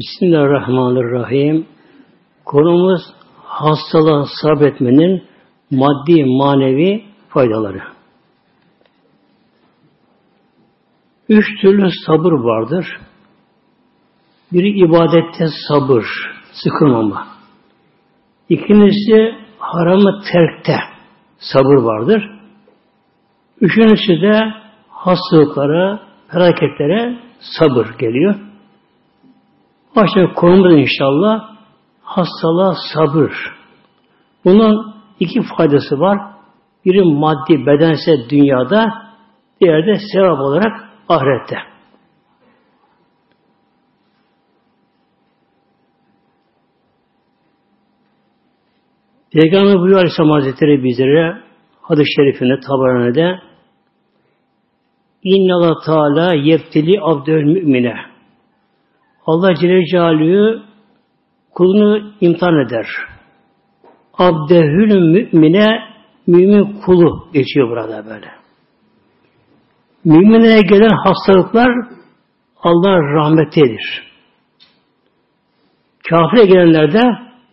Bismillahirrahmanirrahim. Konumuz hastalığa sabretmenin maddi manevi faydaları. Üç türlü sabır vardır. Biri ibadette sabır, sıkılmama. İkincisi haramı terkte sabır vardır. Üçüncüsü de hastalıklara, hareketlere sabır geliyor. Başta konumuz inşallah hastalığa sabır. Bunun iki faydası var. Biri maddi, bedensel dünyada, diğeri de sevap olarak ahirette. Peygamber buyuruyor Aleyhisselam Hazretleri bizlere hadis-i şerifinde tabaranede İnna Allah Teala yeptili abdül mümine. Allah Celle Celaluhu kulunu imtihan eder. Abdehül mümine mümin kulu geçiyor burada böyle. Müminlere gelen hastalıklar Allah'ın rahmetidir. Kafire gelenler de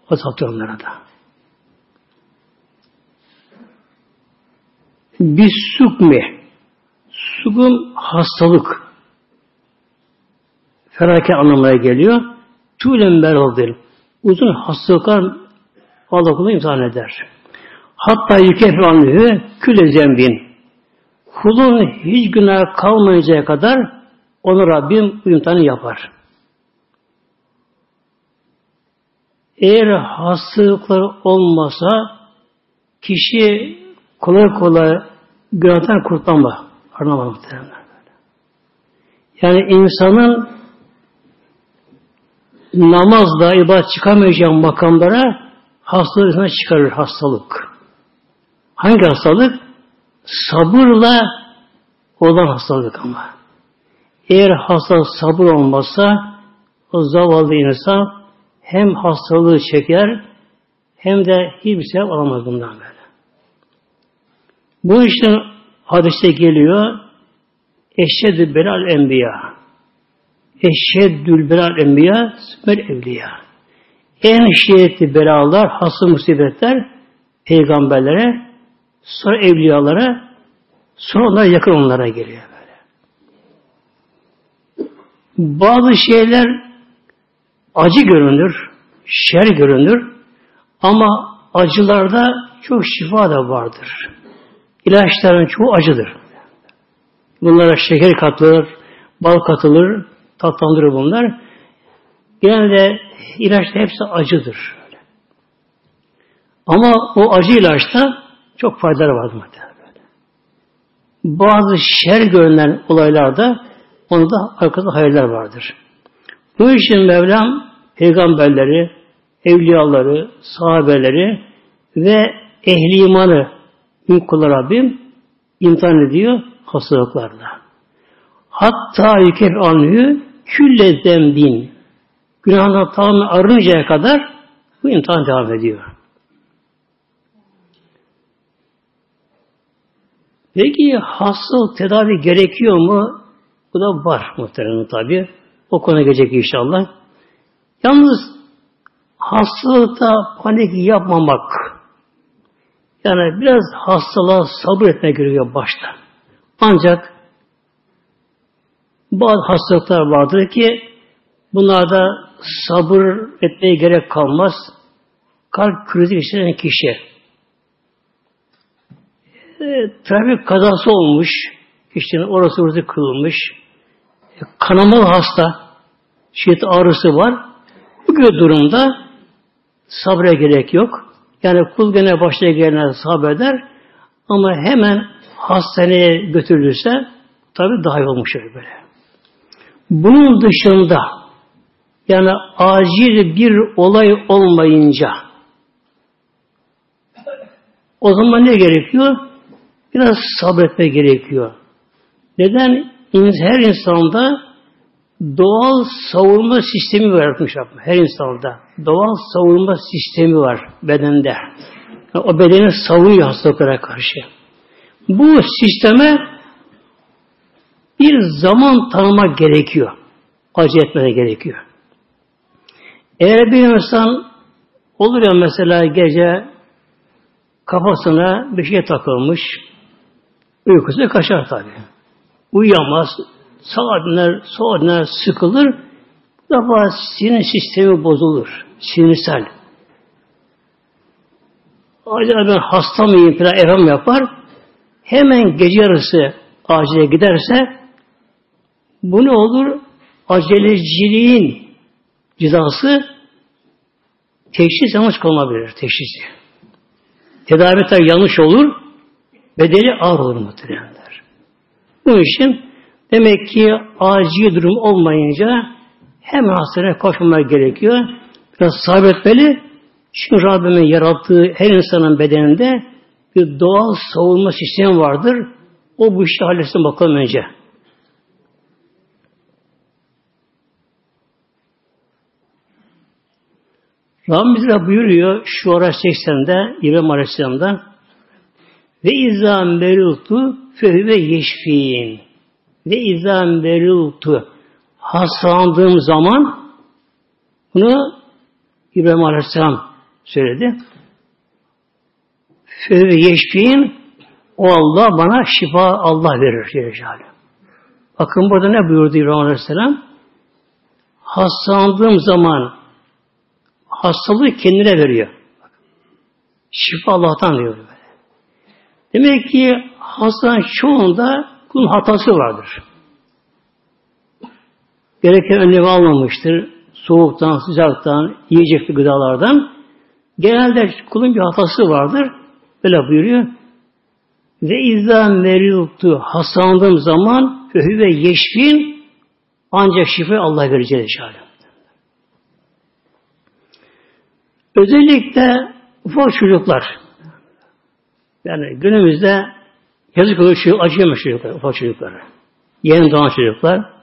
azaltıyor onlara da. Bir sukmi sukun hastalık felaket anlamına geliyor. Tülen beraldır. Uzun hastalıklar Allah kulunu imtihan eder. Hatta yükef anlıyor küle zembin. Kulun hiç günah kalmayıncaya kadar onu Rabbim bu imtihanı yapar. Eğer hastalıklar olmasa kişi kolay kolay günahtan. Anlamadım muhtemelen. Yani insanın namazda ibadet çıkamayacağı makamlara hastalık çıkarır hastalık. Hangi hastalık? Sabırla olan hastalık ama. Eğer hastalık sabır olmazsa o zavallı insan hem hastalığı çeker hem de hiçbir şey alamaz bundan böyle. Bu işte hadiste geliyor Eşhedü belal enbiya Eşheddül belal enbiya sümer evliya En şiddetli belalar, hasta musibetler peygamberlere sonra evliyalara sonra onlar yakın onlara geliyor böyle. Bazı şeyler acı görünür, şer görünür ama acılarda çok şifa da vardır. İlaçların çoğu acıdır. Bunlara şeker katılır, bal katılır, tatlandırır bunlar. Genelde ilaçta hepsi acıdır. Ama o acı ilaçta çok faydaları vardır muhtemelen. Bazı şer görünen olaylarda onda arkasında hayırlar vardır. Bu için Mevlam peygamberleri, evliyaları, sahabeleri ve ehli imanı kulu Rabbim imtihan ediyor hastalıklarla. Hatta yükef anlıyor külle zembin. Günahından tamamen arıncaya kadar bu imtihan devam ediyor. Peki hastalık tedavi gerekiyor mu? Bu da var muhtemelen tabi. O konu gelecek inşallah. Yalnız hastalıkta panik yapmamak, yani biraz hastalığa sabır etmek gerekiyor başta. Ancak bazı hastalıklar vardır ki bunlarda sabır etmeye gerek kalmaz. Kalp krizi geçiren kişi e, trafik kazası olmuş, kişinin orası orası kırılmış, e, kanamalı hasta, şiddet ağrısı var. Bu gibi durumda sabre gerek yok. Yani kul gene başına gelene sabreder ama hemen hastaneye götürülürse tabi daha iyi olmuş böyle. Bunun dışında yani acil bir olay olmayınca o zaman ne gerekiyor? Biraz sabretme gerekiyor. Neden? Her insanda doğal savunma sistemi var yaratmış Her insanda. Doğal savunma sistemi var bedende. Yani o bedeni savunuyor hastalıklara karşı. Bu sisteme bir zaman tanımak gerekiyor. Acı etmene gerekiyor. Eğer bir insan olur ya mesela gece kafasına bir şey takılmış, uykusu kaçar tabi. Uyuyamaz, sağa döner, sola döner, sıkılır. Bu defa sinir sistemi bozulur. Sinirsel. Acaba ben hasta mıyım falan evham yapar. Hemen gece yarısı acile giderse bu ne olur? Aceleciliğin cezası teşhis yanlış kalabilir. Teşhisi. Tedavi yanlış olur. Bedeli ağır olur muhtemelenler. Bu için demek ki acil durum olmayınca hemen hastaneye koşmamak gerekiyor. Biraz sabretmeli. Çünkü Rabbimin yarattığı her insanın bedeninde bir doğal savunma sistemi vardır. O bu işi halletsin bakalım önce. Rabbimiz buyuruyor şu ara 80'de İbrahim Aleyhisselam'da ve izâ meriltu fehüve yeşfîn ve izâ meriltu hastalandığım zaman bunu İbrahim Aleyhisselam söyledi. Fehüve yeşfîn o Allah bana şifa Allah verir. Celle Bakın burada ne buyurdu İbrahim Aleyhisselam? Hastalandığım zaman hastalığı kendine veriyor. Şifa Allah'tan diyor. Demek ki hastanın çoğunda kulun hatası vardır. Gereken önlemi almamıştır. Soğuktan, sıcaktan, yiyecekli gıdalardan. Genelde kulun bir hatası vardır. Böyle buyuruyor. Ve izâ meriltu hastalandığım zaman ve yeşfin ancak şifa Allah verecek inşallah. Özellikle ufak çocuklar. Yani günümüzde yazık oluyor şu acıyormuş çocuklar, ufak çocuklar. Yeni doğan çocuklar.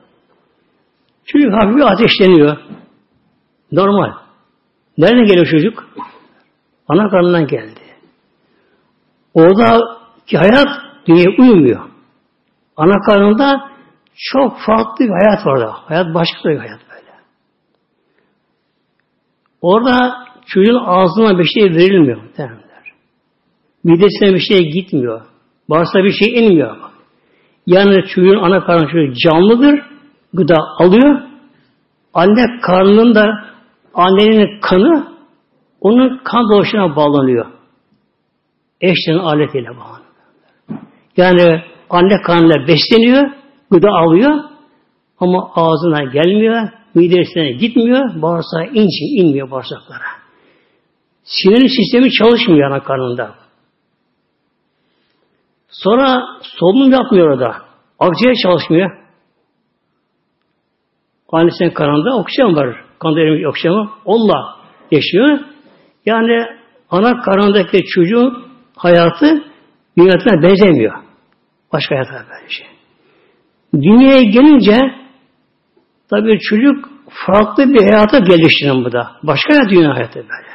Çocuk hafif ateşleniyor. Normal. Nereden geliyor çocuk? Ana karnından geldi. Orada ki hayat dünyaya uymuyor. Ana karnında çok farklı bir hayat var da. Hayat başka bir hayat böyle. Orada çocuğun ağzına bir şey verilmiyor derler. Midesine bir şey gitmiyor. Bağırsa bir şey inmiyor. Yani çocuğun ana karnı çocuğu canlıdır. Gıda alıyor. Anne karnında annenin kanı onun kan dolaşına bağlanıyor. Eşlerin aletiyle bağlanıyor. Yani anne kanıyla besleniyor, gıda alıyor ama ağzına gelmiyor, midesine gitmiyor, bağırsağa ince inmiyor bağırsaklara. Sinir sistemi çalışmıyor ana karnında. Sonra solunum yapmıyor orada. Akciğer çalışmıyor. Annesinin karnında oksijen var. Kanda erimiş oksijen Onunla yaşıyor. Yani ana karnındaki çocuğun hayatı dünyasına benzemiyor. Başka hayata böyle şey. Dünyaya gelince tabii çocuk farklı bir hayata geliştirin bu da. Başka bir dünya hayatı böyle.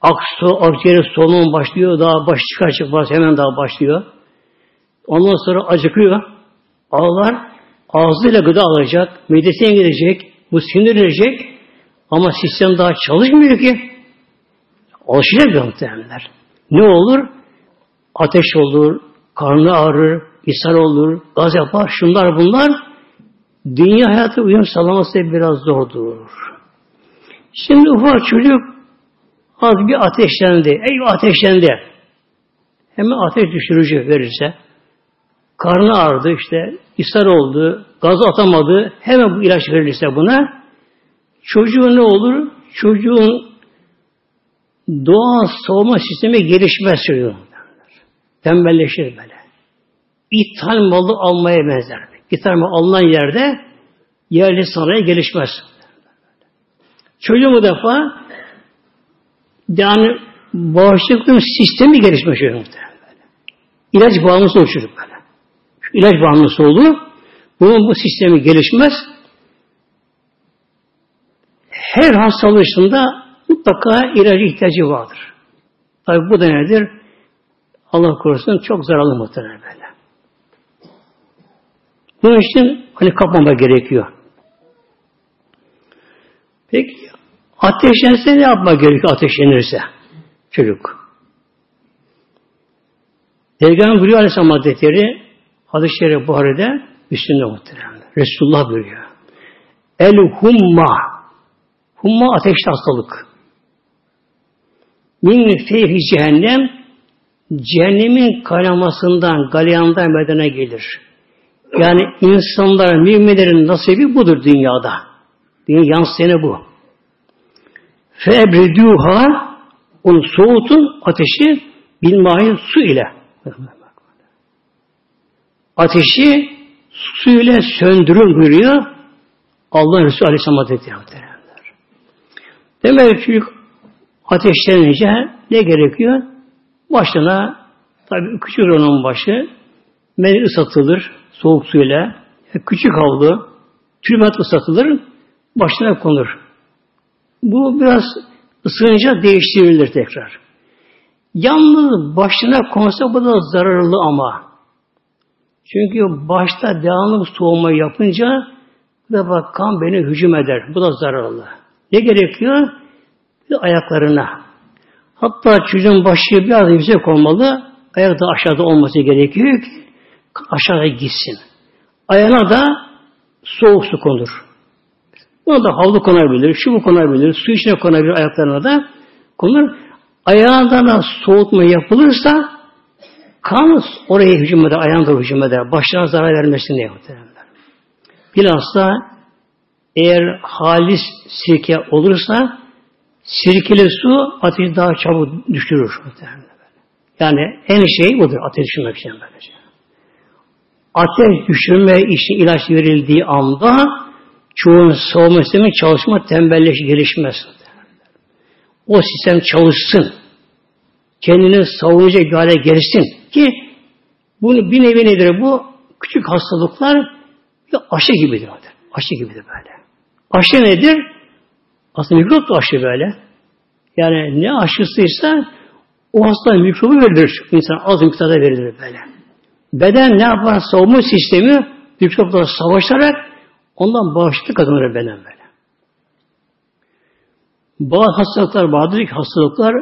Aksu, akciğeri solunum başlıyor. Daha baş çıkar çıkmaz hemen daha başlıyor. Ondan sonra acıkıyor. Ağlar. Ağzıyla gıda alacak. Midesine gidecek. Bu sinirlenecek. Ama sistem daha çalışmıyor ki. Alışacak muhtemelenler. Ne olur? Ateş olur, karnı ağrır, ishal olur, gaz yapar, şunlar bunlar. Dünya hayatı uyum sağlaması biraz zordur. Şimdi ufak çocuk Az bir ateşlendi. Ey ateşlendi. Hemen ateş düşürücü verirse karnı ağrıdı işte ishal oldu, gaz atamadı. Hemen bu ilaç verilirse buna çocuğun ne olur? Çocuğun doğal soğuma sistemi gelişmez çocuğun. Tembelleşir böyle. İthal malı almaya benzer. İthal malı alınan yerde yerli sanayi gelişmez. Çocuğu bu defa yani bağışıklığın sistemi gelişmiş muhtemelen. İlaç bağımlısı olur çocuk böyle. Şu ilaç bağımlısı olur. Bunun bu sistemi gelişmez. Her hastalığında mutlaka ilaca ihtiyacı vardır. Tabi bu da nedir? Allah korusun çok zararlı muhtemelen böyle. Bunun için hani kapmama gerekiyor. Peki ateşlense ne yapmak gerekiyor ateşlenirse? Çocuk. Peygamber buyuruyor Aleyhisselam Hazretleri hadis-i şerif Buhari'de üstünde muhtemelen. Resulullah buyuruyor. El humma humma ateşli hastalık. Min feyhi cehennem cehennemin kaynamasından, galeyandan medene gelir. Yani insanların, müminlerin nasibi budur dünyada. Dünya yansıyanı bu. Febridûhâ onu soğutun ateşi bilmahin su ile. Ateşi su ile söndürün buyuruyor Allah Resulü Aleyhisselam Hazretleri Demek ki ateşlenince ne gerekiyor? Başına tabi küçük onun başı meni ıslatılır soğuk suyla küçük havlu tülbent ıslatılır başına konur. Bu biraz ısınınca değiştirilir tekrar. Yalnız başına konsa bu da zararlı ama. Çünkü başta devamlı soğuma yapınca ve bak kan beni hücum eder. Bu da zararlı. Ne gerekiyor? Bir ayaklarına. Hatta çocuğun başı biraz yüksek olmalı. Ayak da aşağıda olması gerekiyor ki aşağıya gitsin. Ayağına da soğuk su konur. Buna da havlu konabilir, şu bu konabilir, su içine konabilir ayaklarına da konur. Ayağından da soğutma yapılırsa kan oraya hücum eder, ayağına da hücum eder. Başına zarar vermesin diye muhtemelen. Bilhassa eğer halis sirke olursa sirkeli su ateşi daha çabuk düşürür. Yani en şey budur ateş düşürmek için. Ateş düşürme için ilaç verildiği anda çoğun savunma sistemi çalışma tembelleş gelişmez. O sistem çalışsın. Kendini savunacak bir hale gelsin ki bunu bir nevi nedir bu? Küçük hastalıklar bir aşı gibidir. Aşı gibidir böyle. Aşı nedir? Aslında mikrop da aşı böyle. Yani ne aşısıysa o hasta mikrobu verilir. İnsan az miktarda verilir böyle. Beden ne yapar? Savunma sistemi mikropla savaşarak ondan bağışıklık kazanır beden böyle. Bazı hastalıklar vardır ki hastalıklar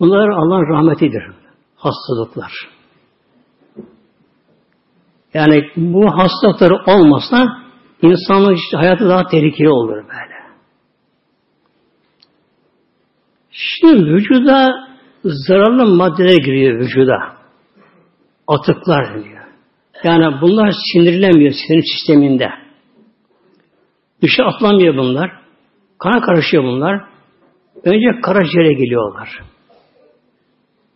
bunlar Allah'ın rahmetidir. Hastalıklar. Yani bu hastalıkları olmasa insanın işte hayatı daha tehlikeli olur böyle. Şimdi vücuda zararlı maddeler giriyor vücuda. Atıklar diyor. Yani bunlar sindirilemiyor sinir sisteminde. Dışa atlamıyor bunlar. Kana karışıyor bunlar. Önce karaciğere geliyorlar.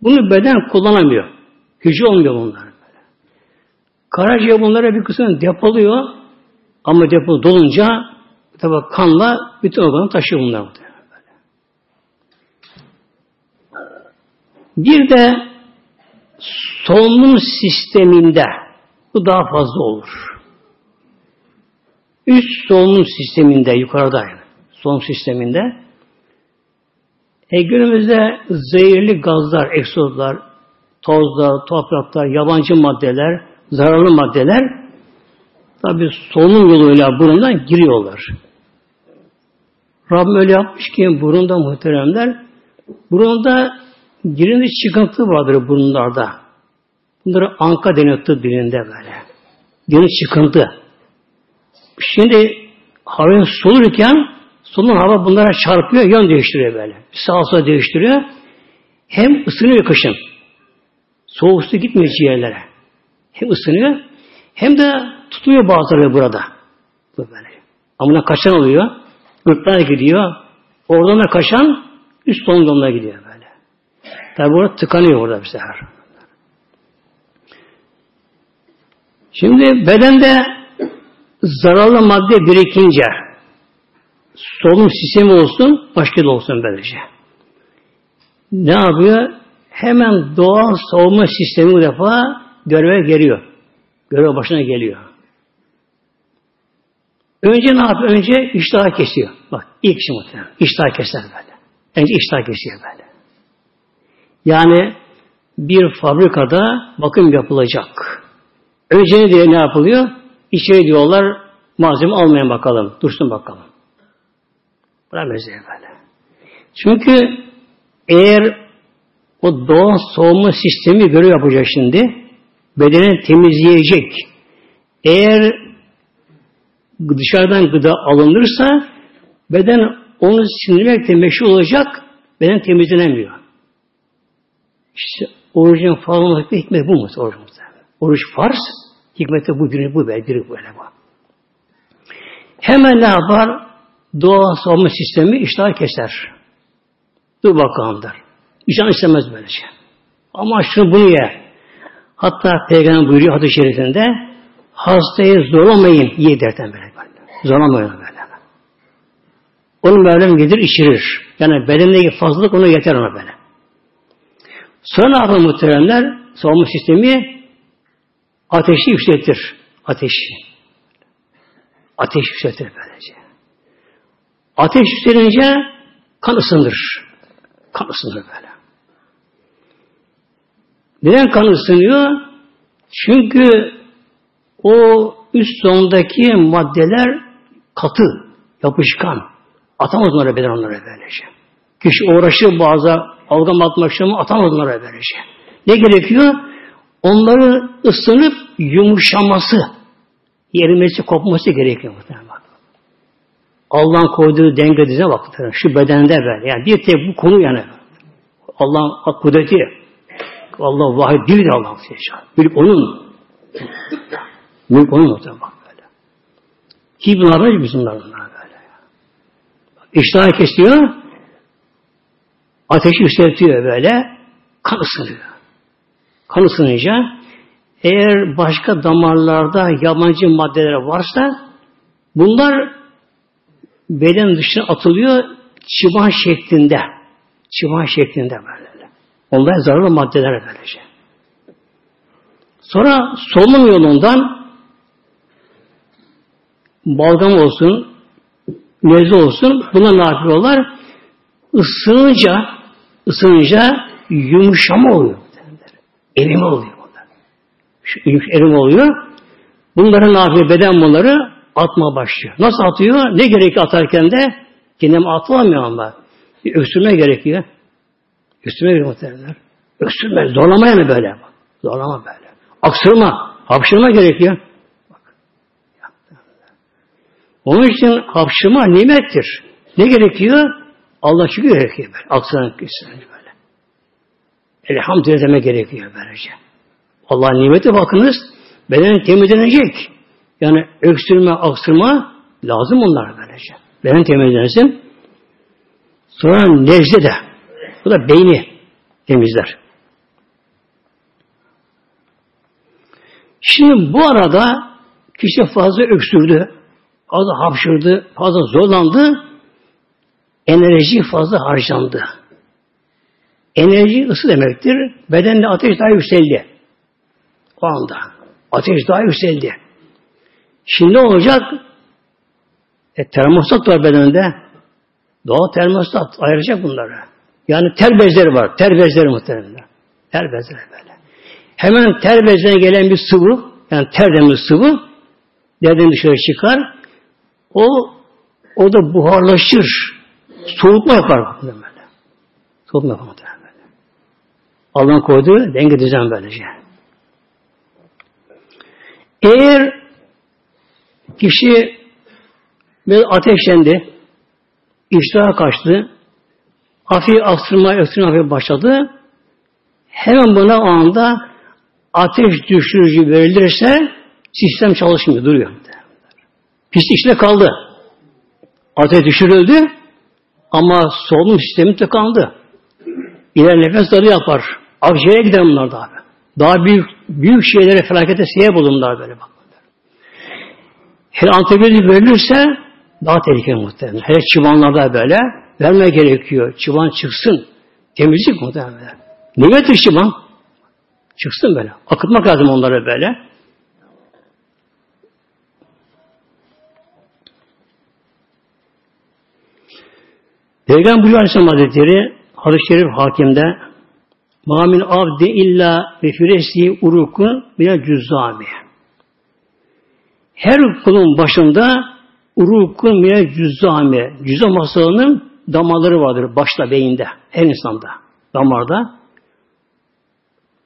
Bunu beden kullanamıyor. Gücü olmuyor bunlar. Karaciğer bunlara bir kısmını depoluyor. Ama depo dolunca tabi kanla bütün organı taşıyor bunlar. Bir de solunum sisteminde bu daha fazla olur. Üst solunum sisteminde yukarıda yani, solunum sisteminde e günümüzde zehirli gazlar, eksozlar, tozlar, topraklar, yabancı maddeler, zararlı maddeler tabi solunum yoluyla burundan giriyorlar. Rabbim öyle yapmış ki burunda muhteremler burunda girince çıkıntı vardır burunlarda. Bunları anka deniyor tıp dilinde böyle. Girin çıkıntı. Şimdi havayı solurken solun hava bunlara çarpıyor, yön değiştiriyor böyle. Sağ sola değiştiriyor. Hem ısınıyor kışın. Soğuk su gitmiyor ciğerlere. Hem ısınıyor hem de tutuyor bazıları burada. Bu böyle. Ama kaçan oluyor. Gırtlağa gidiyor. Oradan da kaçan üst solunumuna gidiyor böyle. Tabi burada tıkanıyor orada bir sefer. Şimdi bedende zararlı madde birikince solunum sistemi olsun, başka da olsun böylece. Ne yapıyor? Hemen doğal savunma sistemi bu defa göreve geliyor. Görev başına geliyor. Önce ne yapıyor? Önce iştahı kesiyor. Bak ilk şey muhtemelen. İştahı keser böyle. Önce iştahı kesiyor böyle. Yani bir fabrikada bakım yapılacak. Önce ne diye ne yapılıyor? İçeri diyorlar malzeme almayan bakalım. Dursun bakalım. Buna benziyor. Çünkü eğer o doğal soğuma sistemi görev yapacak şimdi, bedeni temizleyecek. Eğer dışarıdan gıda alınırsa beden onu sindirmekle meşhur olacak, beden temizlenemiyor. İşte orucun farz olması hikmet bu mu? Orucumuzda. Oruç farz, hikmeti bu biri bu böyle, biri böyle bu. Hemen ne yapar? Doğal savunma sistemi iştah keser. Dur bakalım der. İnsan istemez böyle şey. Ama şunu bunu ye. Hatta Peygamber buyuruyor hadis-i şerifinde hastayı zorlamayın ye derden böyle. Zorlamayın böyle. Onun Mevlam gelir içirir. Yani bedendeki fazlalık ona yeter ona böyle. Sonra yapar muhteremler? Savunma sistemi ateşi yükseltir. Ateşi. Ateş yükseltir böylece. Ateş yükselince kan ısınır. Kan ısınır böyle. Neden kan ısınıyor? Çünkü o üst sondaki maddeler katı, yapışkan. Atamaz onlara beden onlara böylece. Kişi uğraşır bazı algam atmak için atamaz onlara böylece. Ne gerekiyor? Onları ısınıp yumuşaması, yerimesi, kopması gerekiyor muhtemelen. Allah'ın koyduğu denge düzene bak. Şu bedende böyle. Yani bir tek bu konu yani. Allah'ın kudreti. Allah vahid değil de Allah Mülk onun. Mülk onun muhtemelen bak böyle. Ki bunlar böyle bizim bunlar böyle. İştahı kesiyor. Ateşi yükseltiyor böyle. Kan ısınıyor. Kan ısınınca eğer başka damarlarda yabancı maddeler varsa bunlar beden dışına atılıyor çıban şeklinde. Çıban şeklinde böyle. Onlar zararlı maddeler böylece. Sonra solunum yolundan balgam olsun, nezle olsun buna ne yapıyorlar? Isınınca ısınınca yumuşama oluyor. Erime oluyor. Bunlar. Şu erime oluyor. Bunların ne yapıyor? Beden bunları atma başlıyor. Nasıl atıyor? Ne gerekiyor atarken de? Kendime atılamıyor ama. Öksürme gerekiyor. Öksürme gerekiyor muhtemelenler. Öksürme. Zorlamaya mı böyle? Zorlama böyle. Aksırma. Hapşırma gerekiyor. Onun için hapşırma nimettir. Ne gerekiyor? Allah şükür gerekiyor. Aksıran böyle. Elhamdülillah demek gerekiyor böylece. Allah'ın nimeti bakınız beden temizlenecek. Yani öksürme, aksırma lazım onlar böylece. Beden temizlensin. Sonra nezle de. Bu da beyni temizler. Şimdi bu arada kişi fazla öksürdü, fazla hapşırdı, fazla zorlandı, enerji fazla harcandı. Enerji ısı demektir. Bedende ateş daha yükseldi. O anda. Ateş daha yükseldi. Şimdi ne olacak? E, termostat var bedende. Doğal termostat ayıracak bunları. Yani ter bezleri var. Ter bezleri muhtemelen. Ter bezleri böyle. Hemen ter bezlerine gelen bir sıvı, yani ter denilen sıvı, nereden dışarı çıkar? O o da buharlaşır. Soğutma yapar. Soğutma yapar. Böyle. Allah'ın koyduğu denge düzen böylece. Eğer Kişi bir ateşlendi, iştaha kaçtı, hafif aksırma, öksürme hafif başladı. Hemen buna o anda ateş düşürücü verilirse sistem çalışmıyor, duruyor. Pis içinde kaldı. Ateş düşürüldü ama solunum sistemi tıkandı. İler nefes darı yapar. Akciğere gider bunlar da abi. Daha büyük büyük şeylere felakete sebep olur bunlar böyle bak. Her antibiyotik verilirse daha tehlikeli muhtemelen. Hele çıbanlarda böyle verme gerekiyor. Çıban çıksın. Temizlik muhtemelen. Nimettir çıban. Çıksın böyle. Akıtmak lazım onları böyle. Peygamber Aleyhisselam Hazretleri hadis-i şerif hakimde Mamin abdi illa ve firesi urukun bile cüzzami. Her kulun başında urukun mine cüzzame. Cüzzam hastalığının damarları vardır başta beyinde. Her insanda. Damarda.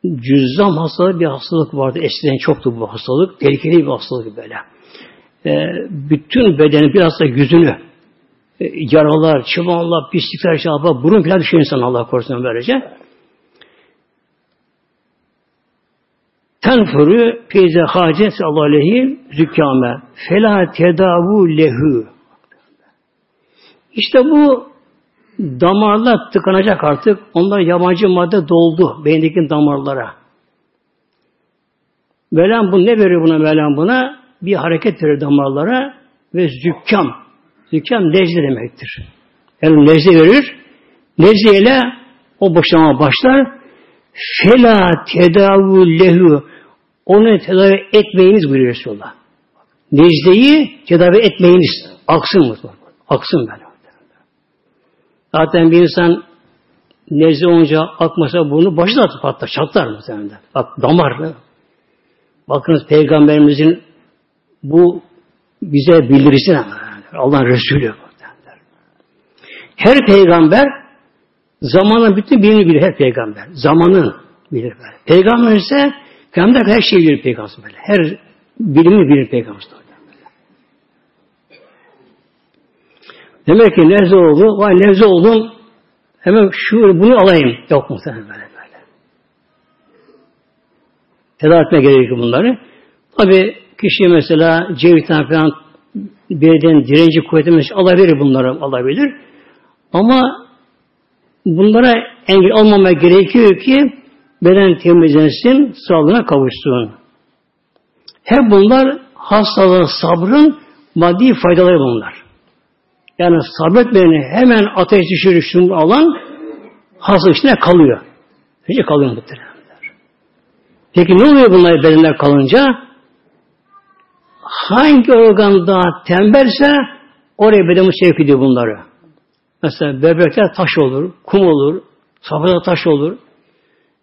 Cüzzam hastalığı bir hastalık vardı. Eskiden çoktu bu hastalık. Tehlikeli bir hastalık böyle. E, bütün bedeni biraz da yüzünü e, yaralar, çıbanlar, pislikler, şey burun falan düşüyor insan Allah korusun böylece. Tenfuru peyze hacet aleyhi zükame fela tedavu lehu. İşte bu damarlar tıkanacak artık. Onlar yabancı madde doldu beyindeki damarlara. Mevlam bu ne veriyor buna Mevlam buna? Bir hareket verir damarlara ve zükkam. Zükkam necde demektir. Yani necde verir. Necde ile o boşlama başlar. Fela tedavu lehu. Onu tedavi etmeyiniz buyuruyor Resulullah. Necdeyi tedavi etmeyiniz. Aksın mı? Aksın böyle. Zaten bir insan nezle olunca akmasa bunu başı da patlar, çatlar mı sende? Bak damar. Bakınız Peygamberimizin bu bize bildirisi Allah'ın Resulü. Her peygamber zamanın bütün birini bilir her peygamber. Zamanın bilir böyle. Peygamber ise peygamber her şeyi bilir peygamber böyle. Her bilimi bilir peygamber. Demek ki nezle oldu. Vay nezle oldum. Hemen şu bunu alayım. Yok muhtemelen böyle böyle. Tedavi etme gerekiyor bunları. Tabi kişi mesela C falan beden direnci kuvveti mesela alabilir bunları alabilir. Ama bunlara engel olmamaya gerekiyor ki beden temizlensin, sağlığına kavuşsun. Hep bunlar hastalığın, sabrın maddi faydaları bunlar. Yani sabretmeyeni hemen ateş düşürür alan hasta içine kalıyor. Hiç kalıyor muhtemelen. Peki ne oluyor bunlar bedenler kalınca? Hangi organ daha tembelse oraya bedeni sevk ediyor bunları. Mesela böbrekler taş olur, kum olur, safhada taş olur,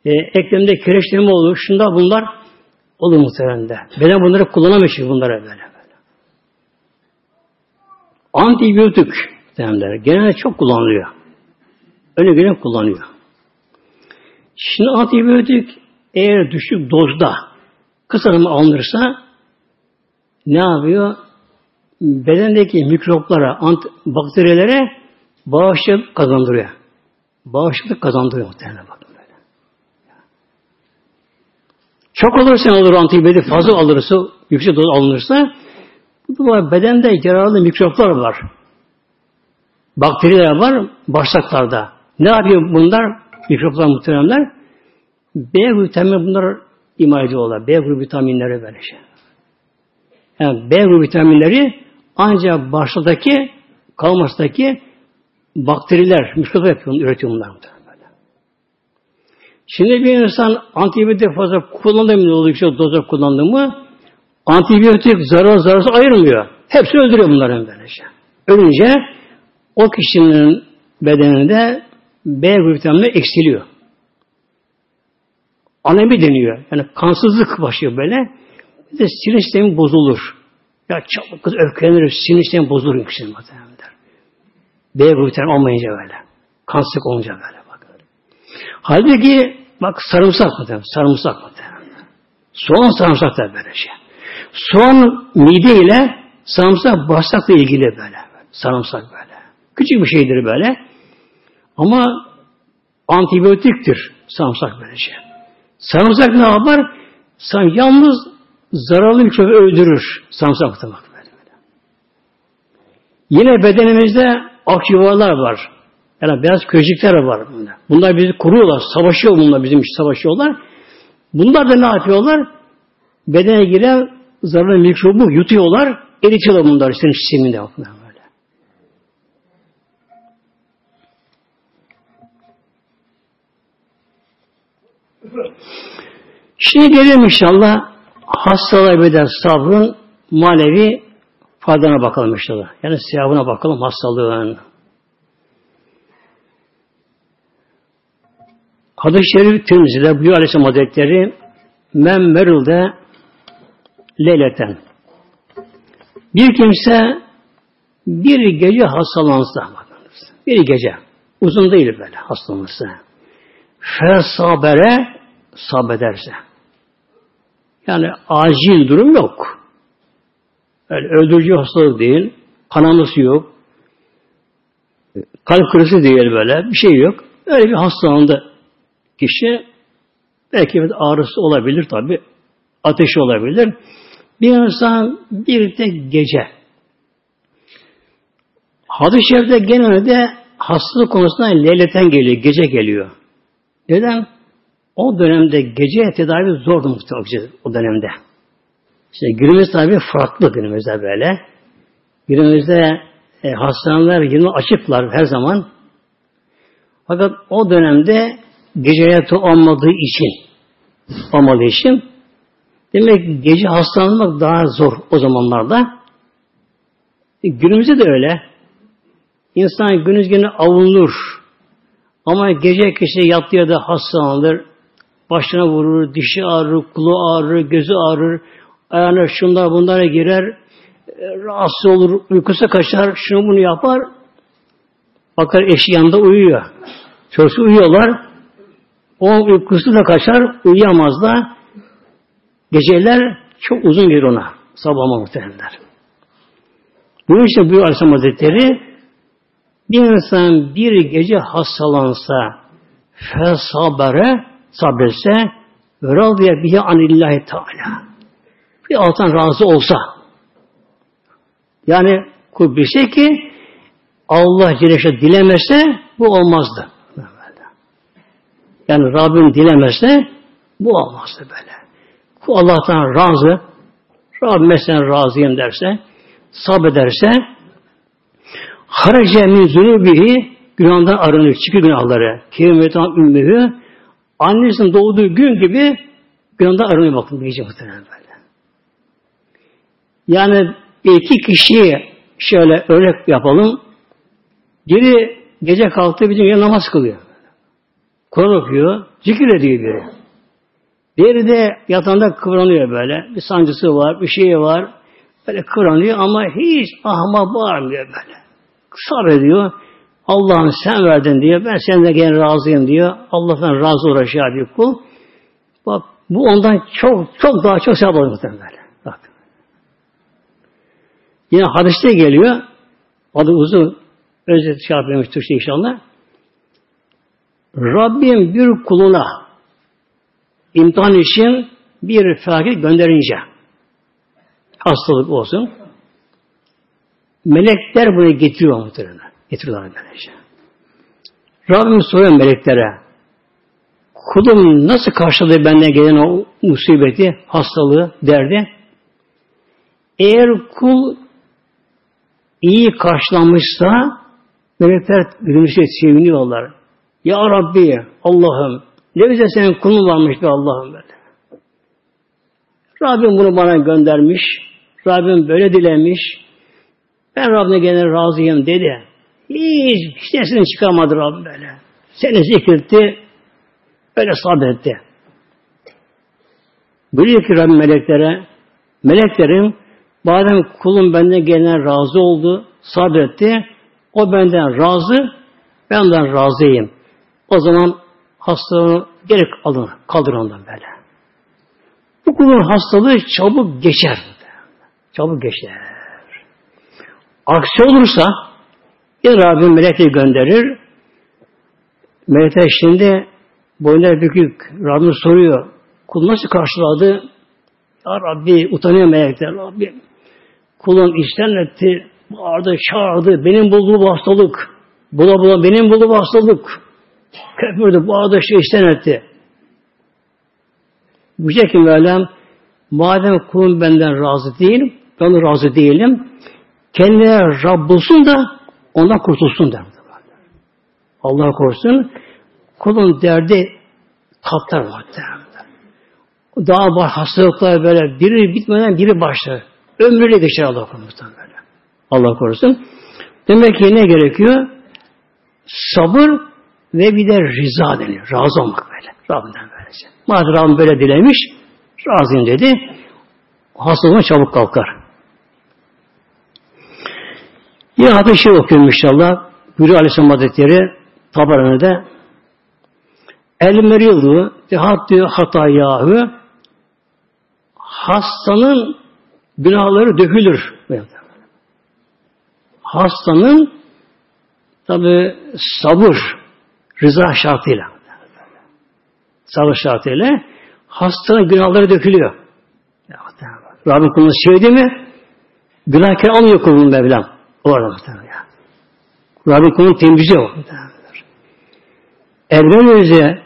e, eklemde kireçlenme olur, şunda bunlar olur muhtemelen de. Beden bunları kullanamıyor bunlara böyle. böyle. Antibiyotik derler. Genelde çok kullanılıyor. Öyle gene kullanıyor. Şimdi antibiyotik eğer düşük dozda kısa alınırsa ne yapıyor? Bedendeki mikroplara, bakterilere bağışıklık kazandırıyor. Bağışıklık kazandırıyor muhtemelen bakın böyle. Çok olursa olur antibiyotik fazla alırsa, yüksek doz alınırsa bu var bedende yararlı mikroplar var. Bakteriler var bağırsaklarda. Ne yapıyor bunlar? Mikroplar muhteremler. B vitamini bunlar ima ediyorlar. B grubu vitaminleri böyle şey. Yani B grubu vitaminleri ancak bağırsaktaki kalmasındaki bakteriler, mikroplar yapıyor, üretiyor bunlar. Şimdi bir insan antibiyotik fazla kullandığı mı oldukça doza kullandığı mı antibiyotik zarar zararsız ayırmıyor. Hepsi öldürüyor bunların böylece. Ölünce o kişinin bedeninde B vitamini eksiliyor. Anemi deniyor. Yani kansızlık başlıyor böyle. Bir de sinir sistemi bozulur. Ya çabuk kız öfkelenir, sinir sistemi bozulur kişinin muhtemelen. B vitamini olmayınca böyle. Kansızlık olunca böyle bak. Halbuki bak sarımsak muhtemelen. Sarımsak muhtemelen. Soğan sarımsak da böyle şey. Soğan mide ile sarımsak bağırsakla ilgili böyle. Sarımsak böyle. Küçük bir şeydir böyle. Ama antibiyotiktir sarımsak böylece. Sarımsak ne yapar? Sen yalnız zararlı mikrobu öldürür. Sarımsak bak böyle. Yine bedenimizde akyuvarlar var. Yani beyaz köşkler var. Bunlar, bunlar bizi kuruyorlar. Savaşıyor bunlar bizim için savaşıyorlar. Bunlar da ne yapıyorlar? Bedene giren zararlı mikrobu yutuyorlar, eritiyorlar bunları senin sisteminde böyle. Şimdi gelelim inşallah hastalığa beden sabrın manevi faydana bakalım inşallah. Yani sevabına bakalım hastalığın. Hadis-i Şerif Tirmizi'de buyuruyor Aleyhisselam Hazretleri Men merilde leyleten. Bir kimse bir gece hastalansa. Bir gece. Uzun değil böyle hastalanırsa. Fesabere sabederse. Yani acil durum yok. Yani öldürücü hastalık değil. Kanaması yok. Kalp krizi değil böyle. Bir şey yok. Öyle bir hastalandı kişi. Belki bir ağrısı olabilir tabi. Ateşi olabilir. Bir insan bir de gece. Hadis-i şerifte genelde hastalık konusunda leyleten geliyor, gece geliyor. Neden? O dönemde gece tedavi zordu muhtemelen o dönemde. İşte günümüz tabi farklı günümüzde böyle. Günümüzde e, hastaneler yine açıklar her zaman. Fakat o dönemde gece hayatı olmadığı için olmadığı için demek gece hastalanmak daha zor o zamanlarda. E, günümüzde de öyle. İnsan günüz günü avunur. Ama gece kişi yattığı yerde hastalanır. Başına vurur, dişi ağrır, kulu ağrır, gözü ağrır. Ayağına şunlar bunlara girer. E, rahatsız olur, uykusu kaçar, şunu bunu yapar. Bakar eşi yanında uyuyor. Çocuğu uyuyorlar. O uykusu da kaçar, uyuyamaz da. Geceler çok uzun gelir ona. Sabah muhtemelenler. Bunun için bu Aleyhisselam Hazretleri bir insan bir gece hastalansa fesabere sabretse ve radiye bihi anillahi teala bir alttan razı olsa yani kul bir şey ki Allah Celle dilemese bu olmazdı. Yani Rabbim dilemese bu olmazdı böyle. Kul Allah'tan razı Rabbime sen razıyım derse sabrederse harace min zunubihi günahından arınır. Çıkıyor günahları. Kıymetan ümmühü annesinin doğduğu gün gibi günahından arınıyor bakın gece muhtemelen böyle. Yani iki kişi şöyle örnek yapalım. Biri gece kalktı bir gün namaz kılıyor. Kur'an okuyor. Zikir ediyor biri. Diğeri de yatağında kıvranıyor böyle. Bir sancısı var, bir şey var. Böyle kıvranıyor ama hiç ahma bağırmıyor böyle. Sabrediyor. Allah'ım sen verdin diyor. Ben senden gene razıyım diyor. Allah'tan razı uğraşıyor bir kul. Bak bu ondan çok çok daha çok sevap alır böyle. Yine hadiste geliyor. Adı uzun. Özet şey yapıyormuş Türkçe inşallah. Rabbim bir kuluna imtihan için bir felaket gönderince hastalık olsun melekler buraya getiriyor muhtemelen. Getiriyorlar böylece. Rabbim soruyor meleklere kulum nasıl karşıladı benden gelen o musibeti, hastalığı, derdi? Eğer kul iyi karşılanmışsa melekler gülümseyip seviniyorlar. Ya Rabbi, Allah'ım ne bize senin kulun varmış be Allah'ım böyle. Rabbim bunu bana göndermiş. Rabbim böyle dilemiş. Ben Rabbine gene razıyım dedi. Hiç, hiç sesini çıkarmadı Rabbim böyle. Seni zikretti, öyle sabretti. Buyuruyor ki Rabbim meleklere, meleklerin madem kulum benden gelen razı oldu, sabretti, o benden razı, ben ondan razıyım. O zaman hastalığını gerek alın, kaldır ondan böyle. Bu kulun hastalığı çabuk geçer. Çabuk geçer. Aksi olursa bir Rabbim melekleri gönderir. Melekler şimdi boyunlar bükük. Rabbim soruyor. Kul nasıl karşıladı? Ya Rabbi utanıyor melekler. Rabbi kulun işten etti. Bağırdı, çağırdı. Benim bulduğum bu hastalık. Bula bula benim bulduğum bu hastalık. Köpürdü, bağırdı, şey işten etti. Bu şekilde Mevlam madem kulum benden razı değil, ben razı değilim. Kendine Rab bulsun da ondan kurtulsun der. Allah korusun. Kulun derdi katlar var Daha var hastalıklar böyle biri bitmeden biri başlar. Ömrüyle geçer Allah korusun böyle. Allah korusun. Demek ki ne gerekiyor? Sabır ve bir de rıza deniyor. Razı olmak böyle. Rabbimden böylece. Madem Rabbim böyle dilemiş, razıyım dedi. Hastalığına çabuk kalkar. Yine hadis-i şerif okuyorum inşallah. Buyuruyor Aleyhisselam Hazretleri Tabaranı'da El meridu tehattü hatayahü hastanın günahları dökülür. Hastanın tabi sabır rıza şartıyla sabır şartıyla hastanın günahları dökülüyor. Rabbim kulunu sevdi mi günahkar almıyor kulunu Mevlam. O arada muhtemelen. Rabbim kulunu temizliyor. Elden önce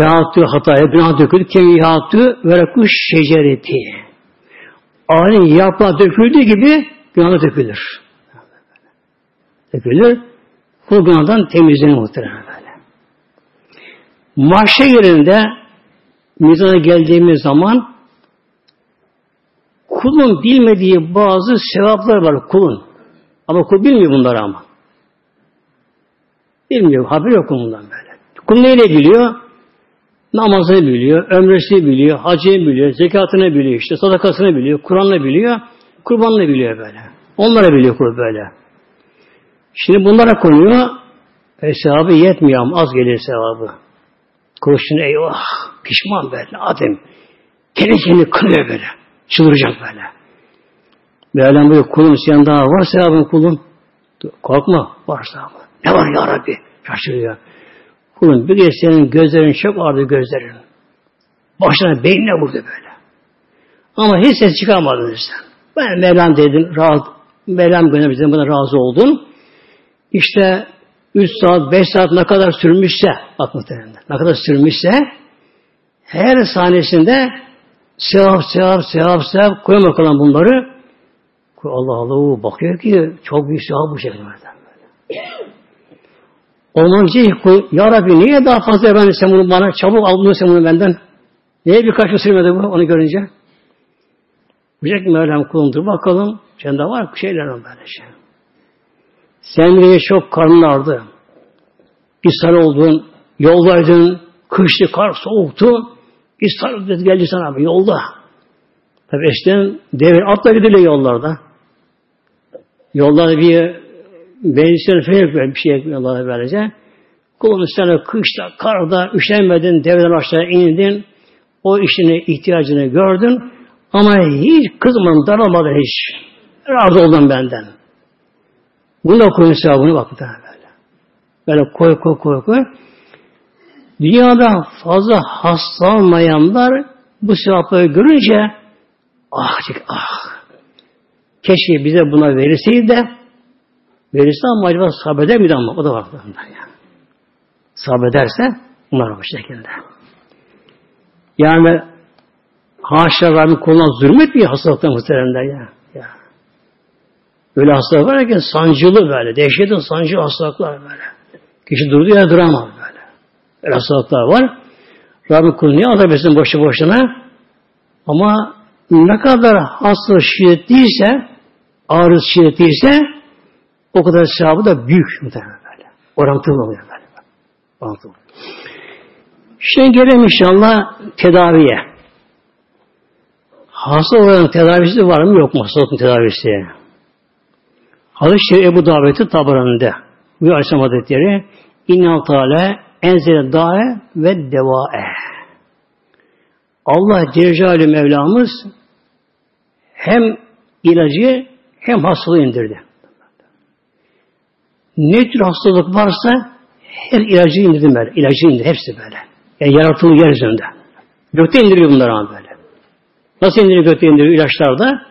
tehattü hataya günah döküldü. Kevihatü ve kuş şecereti. Ağacın yaprağı döküldüğü gibi günah dökülür. Dökülür. Bu günahdan temizlenir muhtemelen böyle. Mahşer yerinde mizana geldiğimiz zaman kulun bilmediği bazı sevaplar var kulun. Ama kul bilmiyor bunları ama. Bilmiyor. Haber yok bundan böyle. Kul neyle biliyor? Namazını biliyor, ömresini biliyor, hacını biliyor, zekatını biliyor, işte sadakasını biliyor, Kur'an'ını biliyor, kurbanını biliyor böyle. Onlara biliyor kul böyle. Şimdi bunlara konuyor, e, sevabı yetmiyor ama az gelir sevabı. Şimdi eyvah, pişman böyle, adem. Kendi kendini kırıyor böyle. Çıldıracak böyle. Mevlam buyuruyor, kulum sen daha var sevabın kulum. Korkma, var sevabı. Ne var ya Rabbi? Şaşırıyor. Kulum bir gece senin gözlerin çok ağrıdı gözlerin. Başına beynine vurdu böyle. Ama hiç ses çıkarmadın sen. Ben Mevlam dedim, rahat, Mevlam göndermişsin, buna razı oldun. İşte 3 saat, 5 saat ne kadar sürmüşse, bak muhtemelen, ne kadar sürmüşse, her sahnesinde sevap, sevap, sevap, sevap koyma bakalım bunları. Allah Allah bakıyor ki çok büyük sevap bu şekilde. Diyecek ki Ya Rabbi niye daha fazla ben sen bunu bana çabuk aldın sen bunu benden? Niye birkaç yıl sürmedi bu onu görünce? Diyecek Mevlam kulundur bakalım. Sende var şeyler böyle şey. Sen diye çok karnın ağrıdı. İshal oldun, yoldaydın, kıştı, kar soğuktu. İshal geldi sana abi yolda. Tabi işte devir atla gidiliyor yollarda. Yollarda bir Meclisleri falan bir şey yapmıyorlar böylece. Kulun sana kışta, karda, üşenmedin, devreden aşağı indin. O işine ihtiyacını gördün. Ama hiç kızmadın, daralmadın hiç. Razı oldun benden. Bunu da koyun sevabını bak böyle. Böyle koy koy koy koy. Dünyada fazla hastalanmayanlar bu sevapları görünce ah ah keşke bize buna verirseydi de Verirse ama acaba sabreder miydi ama? O da var. Yani. Sabrederse bunlar bu şekilde. Yani haşa Rabbim kuluna zulmetmiyor hastalıktan muhteremler ya. ya. Öyle hastalık var ki sancılı böyle, dehşetli sancı hastalıklar böyle. Kişi durduğu yerde duramaz böyle. Öyle hastalıklar var. Rabbim kulunu niye azap etsin boşu boşuna? Ama ne kadar hastalık şiddetliyse, ağrı şiddetliyse o kadar sevabı da büyük muhtemelen böyle. Orantılı oluyor böyle. Orantılı. Şimdi gelelim inşallah tedaviye. Hasta olan tedavisi var mı yok mu hastalıkın tedavisi? Hadis-i Ebu Daveti tabaranında. Bu Aleyhisselam Hazretleri İnnal Teala enzele dae ve devae. Allah Celle Mevlamız hem ilacı hem hastalığı indirdi. Ne tür hastalık varsa her ilacı indirdim böyle. İlacı indir, hepsi böyle. Yani yaratılı yeryüzünde. Gökte indiriyor bunlar ama böyle. Nasıl indiriyor gökte indiriyor ilaçlarda?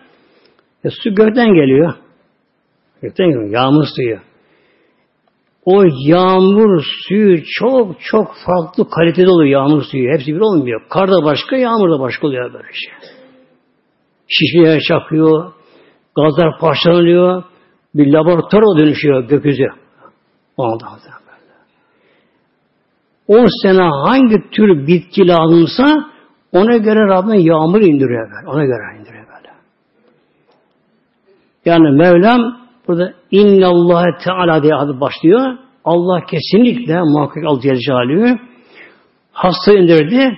E, su gökten geliyor. Gökten geliyor. Yağmur suyu. O yağmur suyu çok çok farklı kalitede oluyor yağmur suyu. Hepsi bir olmuyor. Kar da başka, yağmur da başka oluyor böyle şey. Şişmeye çakıyor, gazlar parçalanıyor, bir laboratuvara dönüşüyor gökyüzü. Ondan böyle. 10 sene hangi tür bitki lazımsa ona göre Rabbim yağmur indiriyor böyle. Ona göre indiriyor böyle. Yani Mevlam burada Allah Teala diye adı başlıyor. Allah kesinlikle muhakkak al Celle hasta indirdi.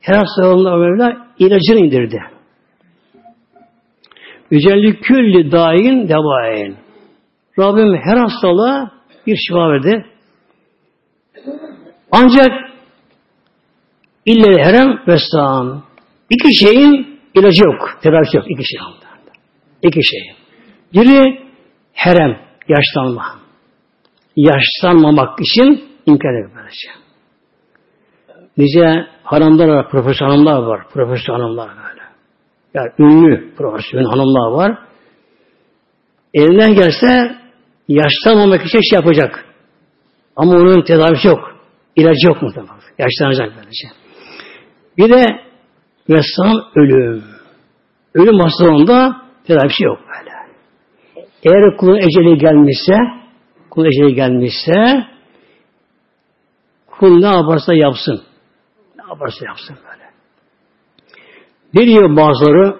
Her hastalığında Mevla ilacını indirdi. Yücelli külli dain devain. Rabbim her hastalığa bir şifa verdi. Ancak ille herem ve sağım. İki şeyin ilacı yok. Tedavisi yok. İki şey. İki şey. Biri herem. Yaşlanma. Yaşlanmamak için imkan yok böylece. Nice hanımlar var, profesör hanımlar var, profesör hanımlar böyle. Yani ünlü profesör hanımlar var. Elinden gelse yaşlanmamak için şey yapacak. Ama onun tedavisi yok. İlacı yok muhtemelen. Yaşlanacak böylece. Bir de Vesselam ölüm. Ölüm hastalığında tedavisi yok böyle. Eğer kulun eceli gelmişse kulun eceli gelmişse kul ne yaparsa yapsın. Ne yaparsa yapsın böyle. Biliyor bazıları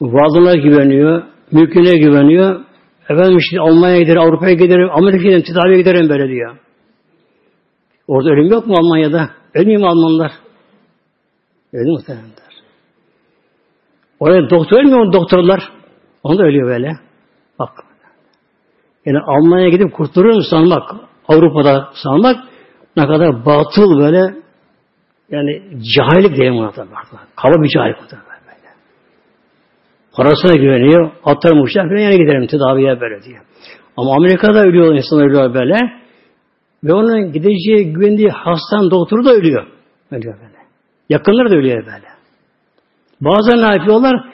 varlığına güveniyor, mülküne güveniyor. Efendim işte Almanya'ya giderim, Avrupa'ya giderim, Amerika'ya giderim, tedaviye giderim böyle diyor. Orada ölüm yok mu Almanya'da? Ölmüyor mu Almanlar? Öldü muhtemelenler. Oraya doktor ölmüyor mu doktorlar? Onu da ölüyor böyle. Bak. Yani Almanya'ya gidip kurtulur mu sanmak, Avrupa'da sanmak ne kadar batıl böyle yani cahillik diyelim buna tabi. Kaba bir cahillik bu tabi. Parasına güveniyor. Atlar muşlar falan yani giderim tedaviye böyle diyor. Ama Amerika'da ölüyor insanlar ölüyor böyle. Ve onun gideceği güvendiği hastanın doktoru da ölüyor. Ölüyor böyle. Yakınları da ölüyor böyle. Bazen ne yapıyorlar?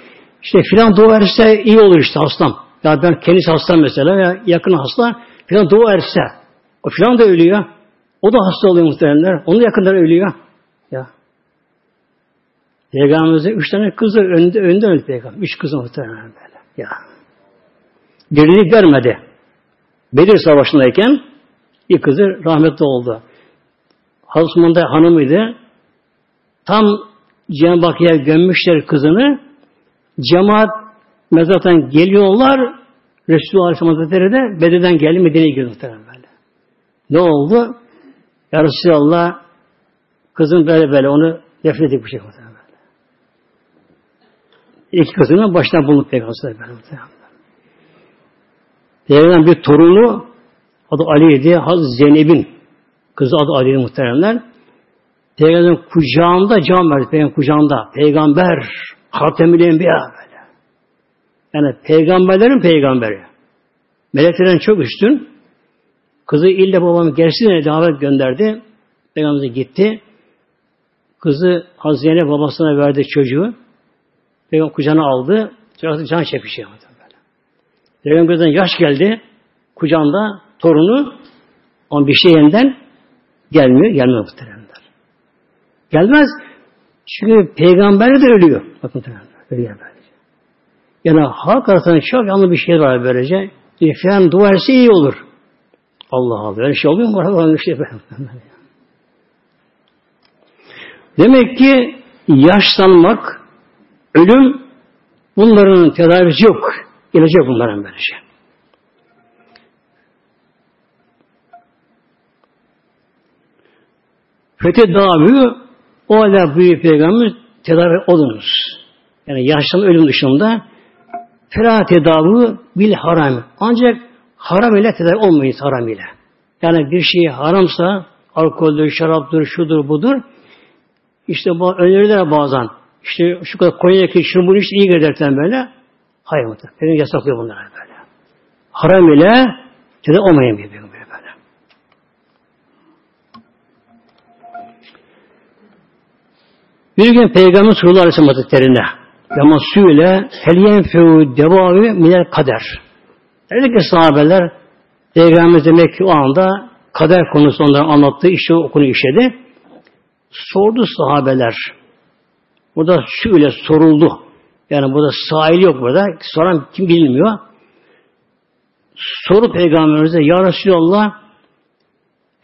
İşte filan dua etse iyi olur işte hastam. Ya ben kendisi hastam mesela ya yakın hasta filan dua etse o filan da ölüyor. O da hasta oluyor muhtemelenler. Onun yakınları ölüyor. Peygamberimizin üç tane kızı önde, önde öldü peygamber. Üç kızı muhtemelen böyle. Ya. Birini görmedi. Bedir Savaşı'ndayken bir kızı rahmetli oldu. Hazreti hanımıydı. Tam Hakk'a gömmüşler kızını. Cemaat mezardan geliyorlar. Resulullah Aleyhisselam Hazretleri de Bedir'den geldi Medine'ye girdi böyle. Ne oldu? Ya Resulallah kızın böyle böyle onu edip bir şey oldu. İki kızının başına bulunup Peygamber böyle. Peygamber bir torunu adı Ali'ydi. Hazreti Zeynep'in kızı adı Ali'ydi muhteremler. Peygamberin kucağında can verdi. Peygamber kucağında. Peygamber. Hatemül Enbiya böyle. Yani peygamberlerin peygamberi. Meleklerden çok üstün. Kızı ille babamın gerisine davet gönderdi. Peygamberimize gitti. Kızı Hazreti babasına verdi çocuğu. Peygamber kucağına aldı. Çocuğu can çekişiyor. Peygamberden yaş geldi. Kucağında torunu ama bir şey yeniden gelmiyor. Gelmiyor muhtemelen. Gelmez. Çünkü peygamber de ölüyor. Bakın ölüyor böylece. Yani halk arasında çok yanlış bir şey var böylece. Falan dua etse iyi olur. Allah Allah. Öyle şey oluyor mu? Var işte Demek ki yaşlanmak, ölüm bunların tedavisi yok. Gelecek bunların böylece. Fethi davi o halde büyük peygamber tedavi olunuz. Yani yaşlanma ölüm dışında ferah tedavi bil haram. Ancak haram ile tedavi olmayız haram ile. Yani bir şey haramsa alkoldür, şaraptır, şudur, budur. İşte bu öneriler bazen. İşte şu kadar Konya'daki şunu bunu işte iyi giderken böyle. Hayır muhtemelen. Peygamber yasaklıyor bunları böyle. Haram ile tedavi olmayan bir peygamber. Bir gün Peygamber sallallahu aleyhi ve sellem hazretlerine Yaman suyla hel yenfeu devavi minel kader. Dedi ki sahabeler Peygamber demek ki o anda kader konusu onların anlattığı işi o konu işledi. Sordu sahabeler. Burada şöyle soruldu. Yani burada sahil yok burada. Soran kim bilmiyor. Soru Peygamberimize Ya Resulallah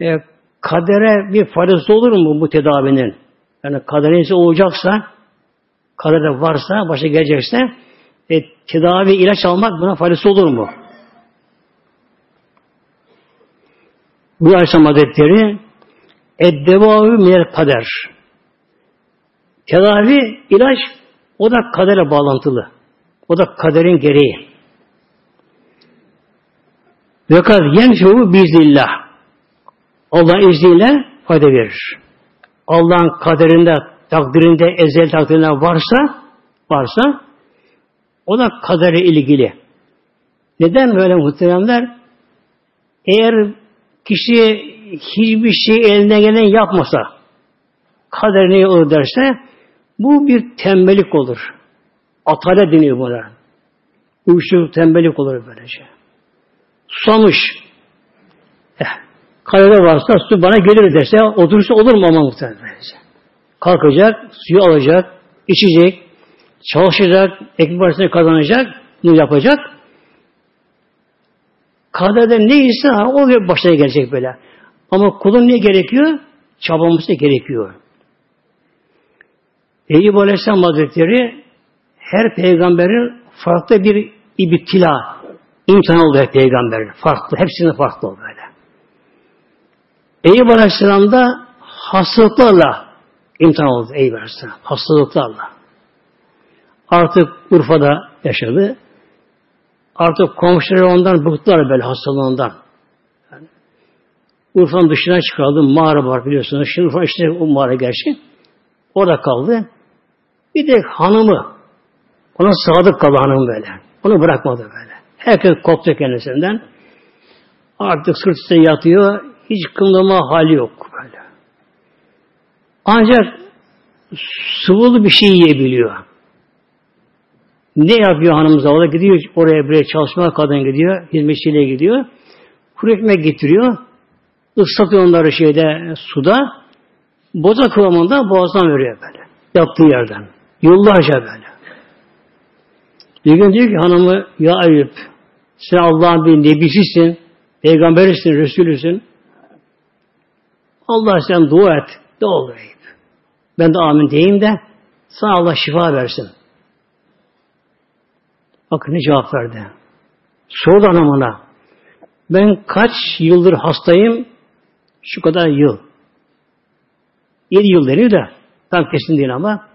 e, kadere bir faydası olur mu bu tedavinin? Yani kaderiniz olacaksa, kaderde varsa, başa gelecekse, e, tedavi, ilaç almak buna faydası olur mu? Bu Aleyhisselam Hazretleri Eddevavi minel kader. Tedavi, ilaç o da kadere bağlantılı. O da kaderin gereği. Ve kad yenfehu biiznillah. Allah'ın izniyle fayda verir. Allah'ın kaderinde, takdirinde, ezel takdirinde varsa, varsa o da kadere ilgili. Neden böyle muhteremler? Eğer kişi hiçbir şey eline gelen yapmasa, kader ne olur derse, bu bir tembellik olur. Atale deniyor buna. Uyuşturucu tembellik olur böylece. Susamış. Eh, kalede varsa su bana gelir derse oturursa olur mu ama muhtemelen böylece. Kalkacak, suyu alacak, içecek, çalışacak, ekmek parasını kazanacak, bunu yapacak. Kaderde neyse o başına gelecek böyle. Ama kulun ne gerekiyor? Çabaması gerekiyor. Eyüp Aleyhisselam Hazretleri her peygamberin farklı bir ibtila imtihan oldu hep peygamberin. Farklı. Hepsinin farklı oldu böyle. Eyüp Aleyhisselam'da hastalıklarla imtihan oldu Eyüp Aleyhisselam. Hastalıklarla. Artık Urfa'da yaşadı. Artık komşuları ondan bıktılar böyle hastalığından. Yani, Urfa'nın dışına çıkardı. Mağara var biliyorsunuz. Şimdi Urfa işte o mağara gerçi. Orada kaldı. Bir de hanımı. Ona sadık kaldı hanım böyle. Onu bırakmadı böyle. Herkes koptu kendisinden. Artık sırt üstüne yatıyor. Hiç kımlama hali yok böyle. Ancak sıvılı bir şey yiyebiliyor. Ne yapıyor hanımız orada? Gidiyor oraya buraya çalışmaya kadın gidiyor. Hizmetçiliğe gidiyor. Kuru ekmek getiriyor. Islatıyor onları şeyde suda. Boza kıvamında boğazdan veriyor böyle. Yaptığı yerden. Yıllarca böyle. Bir gün diyor ki hanımı ya Eyüp sen Allah'ın bir nebisisin, peygamberisin, Resulüsün. Allah sen dua et. Ne olur Eyüp. Ben de amin diyeyim de sana Allah şifa versin. Bakın ne cevap verdi. Sordu hanımına. Ben kaç yıldır hastayım? Şu kadar yıl. Yedi yıl deniyor da tam kesin değil ama.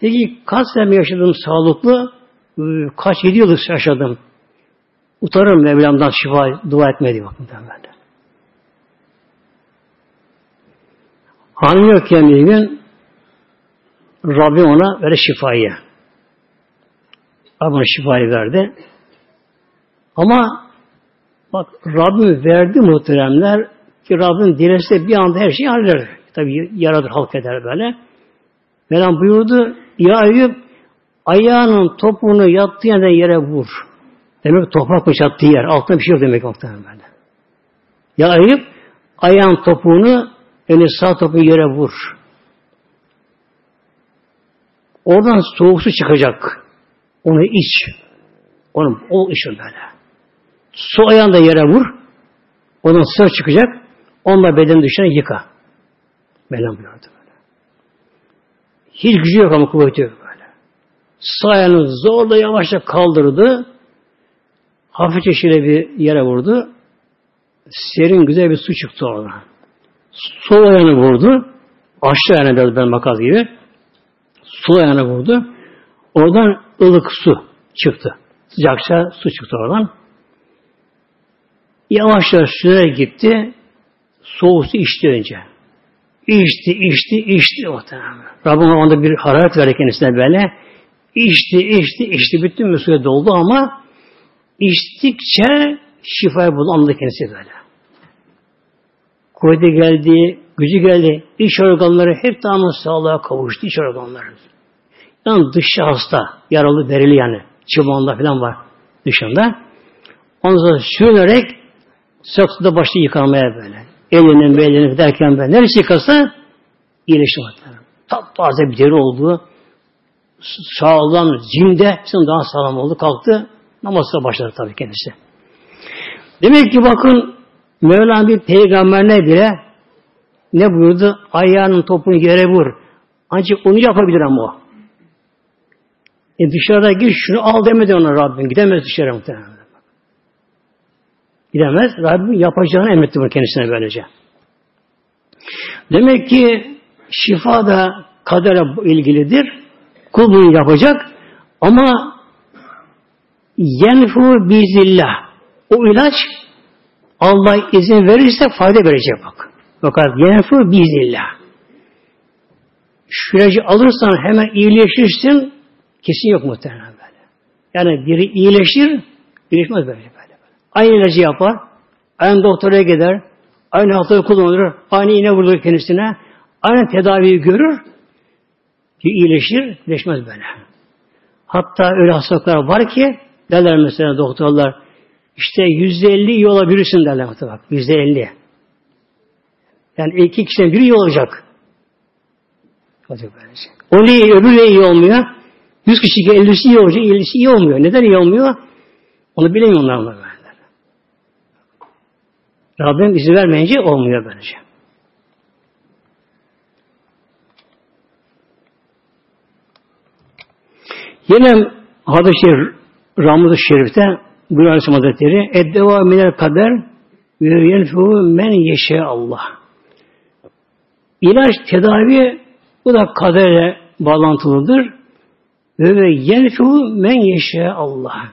Peki kaç sene yaşadım sağlıklı? Ee, kaç yedi yıl yaşadım. Utanırım Mevlam'dan şifa dua etmedi bakın ben de. Hanım yokken bir gün Rabbim ona böyle şifayı. Rabbim şifayı verdi. Ama bak Rabbim verdi muhteremler ki Rabbim dilese bir anda her şeyi halleder. Tabi yaradır, halk eder böyle. Mevlam buyurdu, Ya Eyüp, ayağının topuğunu yattığı yerden yere vur. Demek toprak mı yattığı yer, altında bir şey yok demek muhtemelen böyle. Ya Eyüp, ayağın topuğunu, yani sağ topuğu yere vur. Oradan soğuk çıkacak. Onu iç. Onu ol işin böyle. Su ayağını da yere vur. Ondan sıvı çıkacak. Onunla beden dışına yıka. Mevlam buyurdu böyle. Hiç gücü yok ama kuvveti yok böyle. Sağ zorla yavaşça kaldırdı. Hafifçe şöyle bir yere vurdu. Serin güzel bir su çıktı oradan. Sol ayağını vurdu. Aşağı ayağına biraz ben makas gibi. Sol ayağını vurdu. Oradan ılık su çıktı. Sıcakça su çıktı oradan. Yavaşça sürerek gitti. Soğuk su içti önce. İçti, içti, içti. Rabbim onda bir hararet verdi kendisine böyle. İçti, içti, içti. Bütün bir doldu ama içtikçe şifayı buldu. Anladı kendisi böyle. Kuvveti geldi, gücü geldi. İç organları hep tamamen sağlığa kavuştu. İç organları. Yani dışı hasta, yaralı, berili yani. Çıbanla falan var dışında. Ondan sonra sürünerek sıcak başladı yıkanmaya böyle. Elini belini derken ben neresi yıkasa iyileşti muhtemelen. Taptaze bir deri oldu. Sağlam, zinde, hepsinden daha sağlam oldu. Kalktı. Namazına başladı tabii kendisi. Demek ki bakın Mevlam bir peygamberine bile ne buyurdu? Ayağının topunu yere vur. Ancak onu yapabilir ama o. E dışarıda gir şunu al demedi ona Rabbim. Gidemez dışarı muhtemelen. Gidemez. Rabbim yapacağını emretti bunu kendisine böylece. Demek ki şifa da kadere ilgilidir. Kul bunu yapacak ama yenfu bizillah. O ilaç Allah izin verirse fayda verecek bak. Fakat yenfu bizillah. İlacı alırsan hemen iyileşirsin kesin yok muhtemelen böyle. Yani biri iyileşir, iyileşmez böyle. Aynı ilacı yapar, aynı doktora gider, aynı haftada kullanır, aynı iğne vurulur kendisine, aynı tedaviyi görür, ki iyileşir, iyileşmez böyle. Hatta öyle hastalıklar var ki derler mesela doktorlar işte yüzde elli iyi olabilirsin derler bak. Yüzde elli. Yani iki kişiden biri iyi olacak. Böylece. O ne iyi, öbürü ne iyi olmuyor. Yüz kişi ellisi iyi olacak, ellisi iyi olmuyor. Neden iyi olmuyor? Onu bilemiyorlar onlar. Rabbim izin vermeyince olmuyor böylece. Yine hadis-i Ramız-ı Şerif'te buyuruyor Aleyhisselam Hazretleri Eddeva minel kader ve yenfuhu men yeşe Allah. İlaç, tedavi bu da kaderle bağlantılıdır. Ve yenfuhu men yeşe Allah.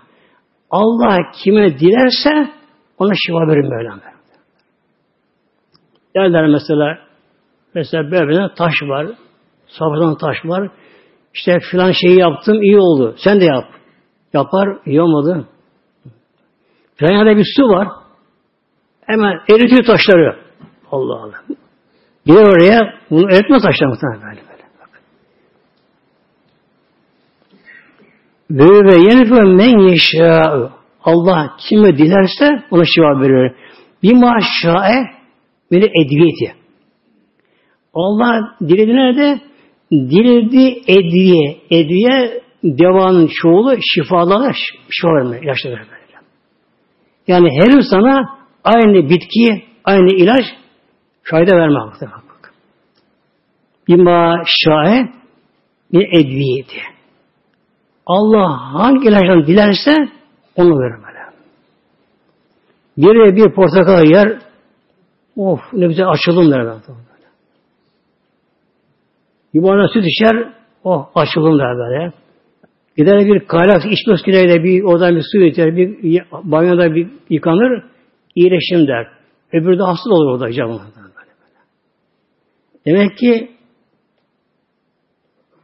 Allah kime dilerse ona şifa verir Mevlam. Derler mesela mesela böyle taş var, sabırdan taş var. İşte filan şeyi yaptım, iyi oldu. Sen de yap. Yapar, iyi olmadı. Filan yerde bir su var. Hemen eritiyor taşları. Allah Allah. Gider oraya, bunu eritmez taşlar muhtemelen böyle böyle. Ve ve yenifü men yeşâ'ı. Allah kime dilerse ona şifa verir. Bir maşşa'e beni edviyeti. Allah dilediğine de diledi edviye. Edviye devanın çoğulu şifalara şifa verme, ilaçlar verme. Yani her insana aynı bitki, aynı ilaç fayda verme. Bak. Bima şahe bir edviyeti. Allah hangi ilaçtan dilerse onu verir böyle. Bir bir portakal yer of ne güzel açılım der. Bir bana süt içer oh açılım der böyle. Gider bir kaynak içmez kireyle bir oradan bir su içer, bir banyoda bir yıkanır, iyileşim der. Öbürü de hasta olur orada canlı. Demek ki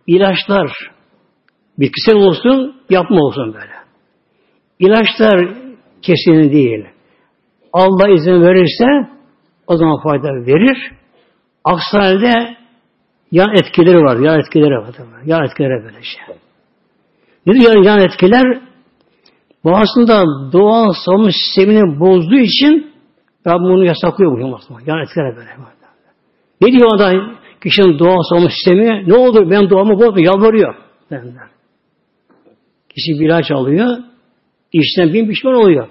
ilaçlar bitkisel olsun, yapma olsun böyle. İlaçlar kesin değil. Allah izin verirse o zaman fayda verir. Aksi halde yan etkileri var. Yan etkileri var. Yan etkileri böyle şey. Nedir yani yan etkiler? Bu aslında doğal savunma sistemini bozduğu için Rabbim bunu yasaklıyor bu aslında. Yan etkiler böyle. Ne diyor adam kişinin doğal savunma sistemi? Ne olur ben doğamı bozdu, yalvarıyor. Derler. Kişi bir ilaç alıyor, işten bin pişman oluyor.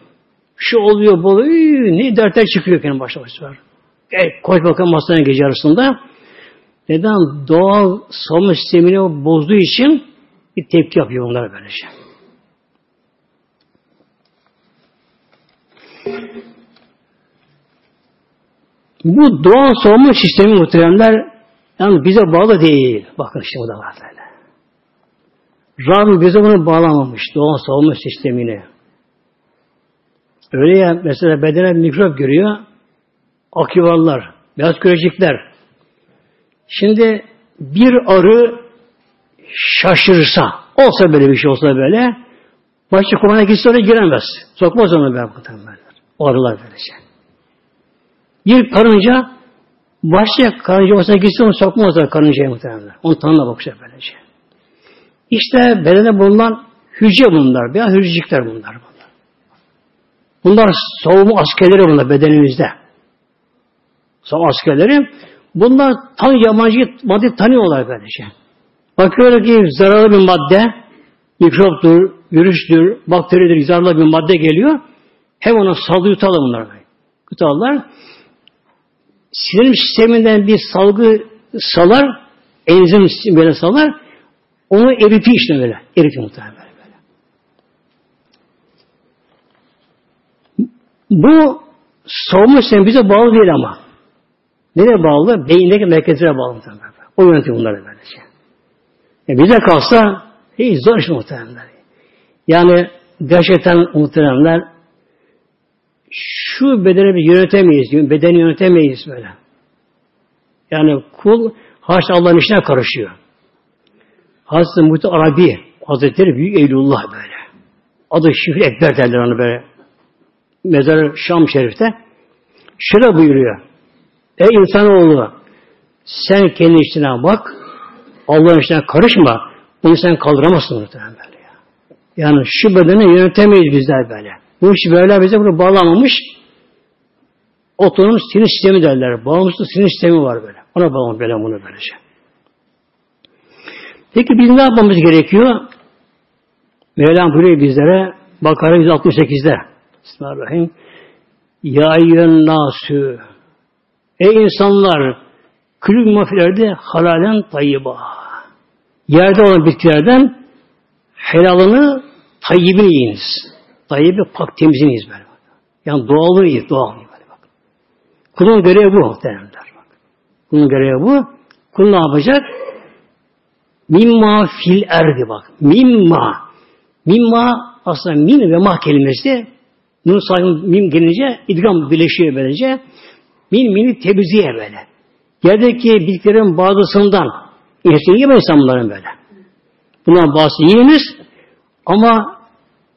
Şu oluyor, bu oluyor, ne dertler çıkıyor kendi başına başına. E, koy bakalım hastaneye gece arasında. Neden? Doğal savunma sistemini bozduğu için bir tepki yapıyor onlara böylece. Bu doğal savunma sistemi muhteremler yani bize bağlı değil. Bakın işte bu da var böyle. Rabbim bize bunu bağlamamış. Doğal savunma sistemini. Öyle ya mesela bedene mikrop görüyor. Aküvarlar, beyaz kürecikler. Şimdi bir arı şaşırsa, olsa böyle bir şey olsa böyle, başka kumana gitse oraya giremez. Sokmaz onu ben muhtemelen. O arılar böylece. Bir karınca, başka karınca olsa gitse onu sokmazlar karıncaya muhtemelen. Onu tanına bakacak böylece. İşte bedene bulunan hücre bunlar. Veya hücrecikler bunlar. Bunlar, savunma askerleri bunlar bedenimizde. Savunma askerleri. Bunlar tan yabancı madde tanıyorlar böylece. Bakıyorlar ki zararlı bir madde, mikroptur, virüstür, bakteridir, zararlı bir madde geliyor. Hem ona salgı yutarlar bunlar. Yutarlar. Sinir sisteminden bir salgı salar, enzim böyle salar, onu eritiyor işte böyle. Eritiyor muhtemelen böyle. böyle. Bu savunma sistemi bize bağlı değil ama. Nereye bağlı? Beyindeki merkezlere bağlı. O yönetiyor bunları böylece. E bize kalsa hiç zor iş muhtemelen. Yani gerçekten muhteremler şu bedeni bir yönetemeyiz. Bedeni yönetemeyiz böyle. Yani kul haşa Allah'ın işine karışıyor. Hazreti Muhit Arabi Hazretleri Büyük Eylullah böyle. Adı Şifri Ekber derler onu böyle. Mezar Şam Şerif'te. Şöyle buyuruyor. Ey insanoğlu sen kendi işine bak Allah'ın işine karışma. Bunu sen kaldıramazsın muhtemelen böyle ya. Yani şu bedeni yönetemeyiz bizler böyle. Bu iş böyle bize bunu bağlamamış. Otonom sinir sistemi derler. Bağımsız sinir sistemi var böyle. Ona bağlı böyle bunu böylece. Peki biz ne yapmamız gerekiyor? Mevlam buyuruyor bizlere Bakara 168'de Bismillahirrahmanirrahim Ya eyyühen nasü Ey insanlar külü mafilerde halalen tayyiba Yerde olan bitkilerden helalını tayyibini yiyiniz. Tayyibi pak temizini yiyiniz böyle. Yani doğalını yiyin, doğal böyle bak. Kulun görevi bu muhtemelenler. Bak. Kulun görevi bu. Kul ne yapacak? Mimma fil erdi bak. Mimma. Mimma aslında min ve ma kelimesi nun sahibi mim gelince idgam birleşiyor böylece. Min mini temizliğe böyle. Yerdeki bitkilerin bazısından İnsan yemeyiz bunların böyle. Bundan bazı yiyiniz ama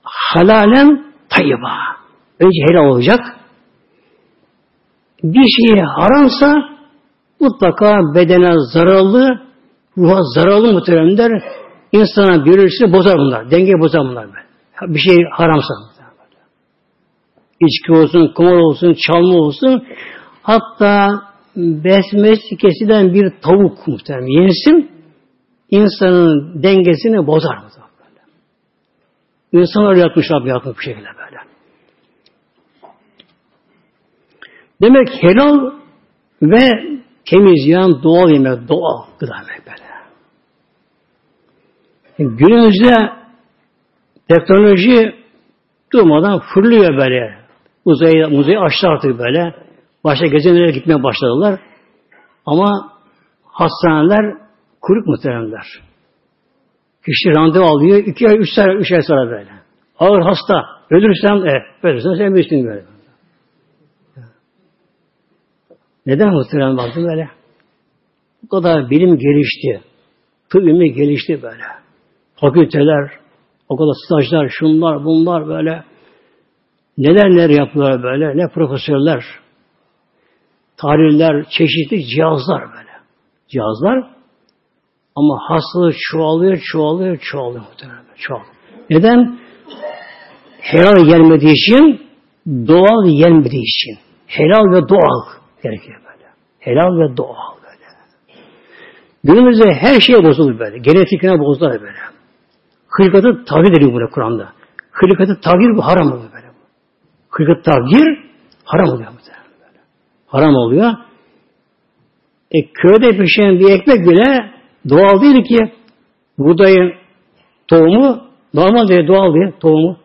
halalen tayyiba. Önce helal olacak. Bir şey haramsa mutlaka bedene zararlı, ruha zararlı muhteremler insana biyolojisini bozar bunlar. Denge bozar bunlar. Böyle. Bir şey haramsa. İçki olsun, kumar olsun, çalma olsun. Hatta besmesi kesilen bir tavuk muhtemelen yensin, insanın dengesini bozar. İnsan öyle yapmışlar bir yapmış bir şekilde böyle. Demek helal ve temiz yani doğal yemek, doğal gıda yemek böyle. Günümüzde teknoloji durmadan fırlıyor böyle. Uzayı, uzayı aşağı artık böyle. Başka gezenlere gitmeye başladılar. Ama hastaneler kuruk muhteremler. Kişi randevu alıyor. iki ay, üç ay, üç ay sonra böyle. Ağır hasta. Ölürsem, e, ölürsem sen bilirsin böyle. Neden muhterem baktım böyle? Bu kadar bilim gelişti. Tıp gelişti böyle. Fakülteler, o stajlar, şunlar, bunlar böyle. Neler neler yapıyorlar böyle. Ne profesörler, tarihler, çeşitli cihazlar böyle. Cihazlar ama hastalık çoğalıyor, çoğalıyor, çoğalıyor muhtemelen. Çoğalıyor. Neden? Helal gelmediği için, doğal gelmediği için. Helal ve doğal gerekiyor böyle. Helal ve doğal böyle. Günümüzde her şey bozulur böyle. Genetikine bozulur böyle. Hırkatı tavir ediyor burada Kur'an'da. Hırkatı tavir bu haram oluyor böyle. Hırkatı tavir haram oluyor haram oluyor. E köyde pişen bir ekmek bile doğal değil ki. Buğdayın tohumu normal değil, doğal değil tohumu.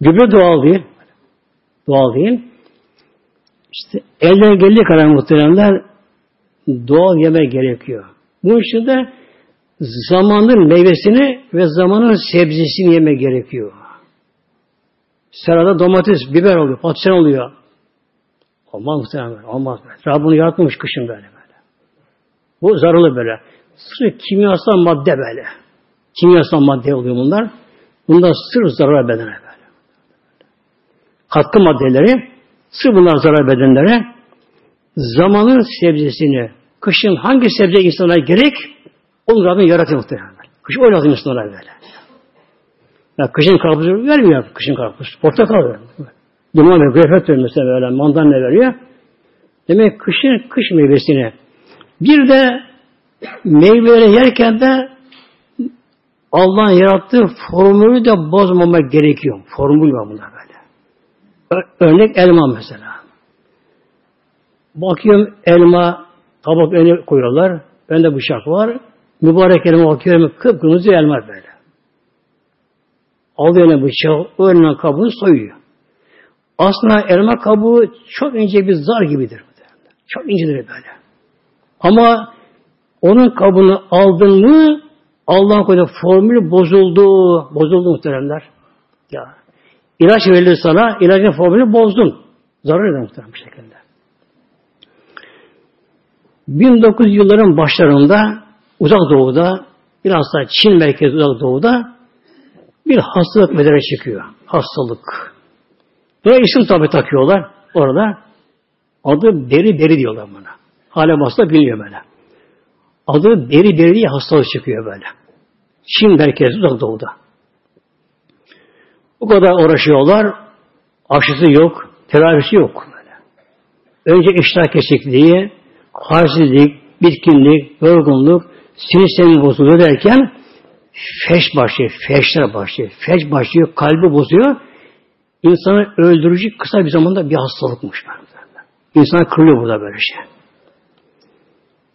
Gübre doğal değil. Doğal değil. İşte elden geldiği kadar muhteremler doğal yemek gerekiyor. Bu için de zamanın meyvesini ve zamanın sebzesini yemek gerekiyor. Serada domates, biber oluyor, patlıcan oluyor. Olmaz muhtemelen Olmaz böyle. Rabbim bunu yaratmamış kışın böyle böyle. Bu zararlı böyle. Sırf kimyasal madde böyle. Kimyasal madde oluyor bunlar. Bunlar sırf zarar bedene böyle. Katkı maddeleri sırf bunlar zarar bedenlere zamanın sebzesini kışın hangi sebze insana gerek onu Rabbim yaratıyor muhtemelen. Kış öyle lazım insanlara böyle. Ya kışın karpuz vermiyor kışın karpuz. Portakal veriyor. Duman ve grefet veriyor mesela böyle mandalina veriyor. Demek kışın kış meyvesini. Bir de meyveleri yerken de Allah'ın yarattığı formülü de bozmamak gerekiyor. Formül var bunda böyle. Örnek elma mesela. Bakıyorum elma tabak önüne koyuyorlar. Bende bıçak var. Mübarek elma bakıyorum kıpkırmızı elma böyle. Alıyor eline bıçağı, önüne kabuğunu soyuyor. Aslında elma kabuğu çok ince bir zar gibidir. Çok incedir böyle. Ama onun kabuğunu aldın mı Allah'ın koyduğu formülü bozuldu. Bozuldu muhteremler. Ya. İlaç verildi sana, ilacın formülü bozdun. Zarar eder muhterem bir şekilde. 1900 yılların başlarında uzak doğuda biraz da Çin merkezi uzak doğuda bir hastalık meydana çıkıyor. Hastalık. Buna isim tabi takıyorlar orada. Adı beri beri diyorlar buna. Hala hasta bilmiyor böyle. Adı beri beri diye hastalık çıkıyor böyle. Çin merkezi uzak doğuda. Bu kadar uğraşıyorlar. Aşısı yok, tedavisi yok böyle. Önce iştah kesikliği, halsizlik, bitkinlik, yorgunluk, sinir sistemi bozuluyor derken feş başlıyor, feşler başlıyor. Feş başlıyor, kalbi bozuyor. İnsanı öldürücü kısa bir zamanda bir hastalıkmış. İnsan kırılıyor burada böyle şey.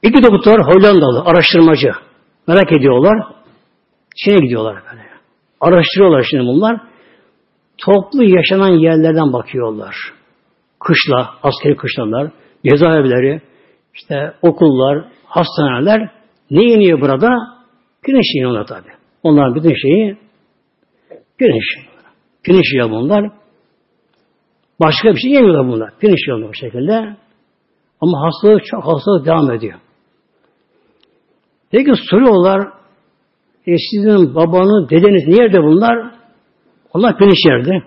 İki doktor Hollandalı, araştırmacı. Merak ediyorlar. Çin'e gidiyorlar böyle. Araştırıyorlar şimdi bunlar. Toplu yaşanan yerlerden bakıyorlar. Kışla, askeri kışlalar, cezaevleri, işte okullar, hastaneler ne iniyor burada? Güneş iniyorlar tabi. Onların bütün şeyi güneş. Güneş yiyor bunlar. Başka bir şey yemiyorlar bunlar. Güneş yiyorlar bu şekilde. Ama hastalık çok hastalık devam ediyor. Peki soruyorlar e sizin babanız, dedeniz nerede bunlar? Onlar güneş yerde.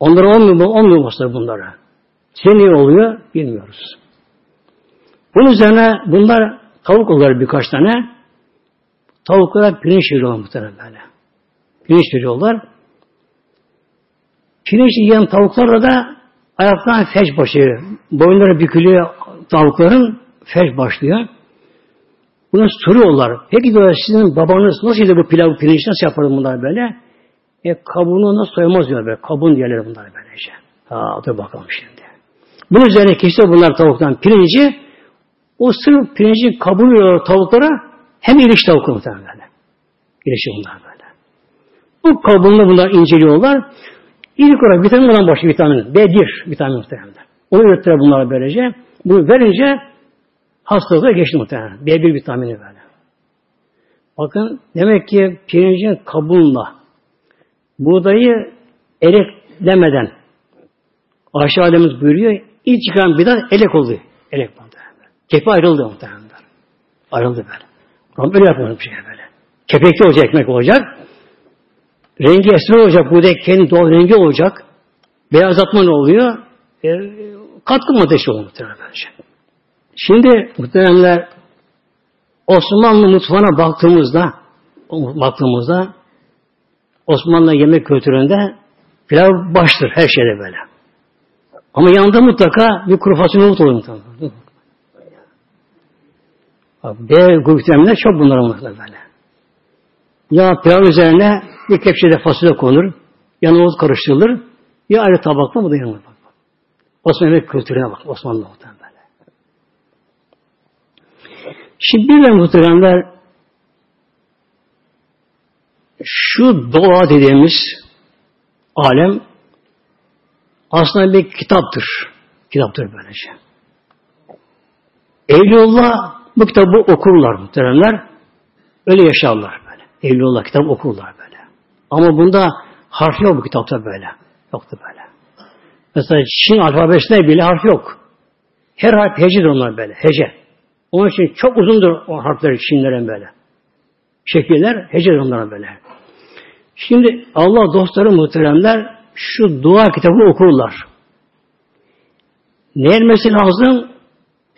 Onlara olmuyor, olmuyor mu bunlara? Size niye oluyor? Bilmiyoruz. Bunun üzerine bunlar tavuk oluyor birkaç tane. Tavuklara pirinç veriyorlar muhtemelen böyle. Pirinç veriyorlar. Pirinç yiyen tavuklarla da ayaktan feş başlıyor. Boyunları bükülüyor tavukların. Feş başlıyor. Bunu soruyorlar. Peki diyorlar sizin babanız nasıl yedi bu pilav pirinç nasıl yapar bunlar böyle? E kabuğunu nasıl soymaz diyor böyle. Kabuğunu diyorlar bunlar böylece. Ha dur bakalım şimdi. Bunun üzerine kesiyor bunlar tavuktan pirinci. O sırf pirincin kabuğunu tavuklara hem iriş tavuk muhtemelen böyle. İriş bunlar böyle. Bu kabuğunu bunlar inceliyorlar. İlk olarak vitamin olan başı vitamin. B1 vitamin muhtemelen. Onu ürettiler bunlar böylece. Bunu verince hastalığa geçti muhtemelen. B1 vitamini böyle. Bakın demek ki pirincin kabuğunla buğdayı eleklemeden Ayşe Alemiz buyuruyor ilk çıkan bidat elek oluyor. Elek muhtemelen. Kepe ayrıldı muhtemelen. Ayrıldı böyle. Rabbim öyle yapıyor bir şey böyle. Kepekli olacak ekmek olacak. Rengi esmer olacak. Buğday kendi doğal rengi olacak. Beyazlatma ne oluyor? E, katkı maddesi oluyor muhtemelen bence. Şimdi muhteremler Osmanlı mutfağına baktığımızda baktığımızda Osmanlı yemek kültüründe pilav baştır her şeyde böyle. Ama yanında mutlaka bir kuru fasulye nohut oluyor mutlaka. B grup vitaminler çok bunlar mutlaka böyle. Ya pilav üzerine bir kepçede fasulye konur, yanına nohut karıştırılır, ya ayrı tabakta bu da yanına bak. Osmanlı yemek kültürüne bak Osmanlı muhtemelen böyle. Şimdi bir de muhteremler şu doğa dediğimiz alem aslında bir kitaptır. Kitaptır böylece. Evliullah bu kitabı okurlar muhteremler. Öyle yaşarlar böyle. Evliullah kitabı okurlar böyle. Ama bunda harf yok bu kitapta böyle. Yoktu böyle. Mesela Çin alfabesinde bile harf yok. Her harf hecedir onlar böyle. Hece. Onun için çok uzundur o harfler Çinlerin böyle. Şekiller hecedir onlara böyle. Şimdi Allah dostları muhteremler şu dua kitabını okurlar. Ne yenmesi lazım?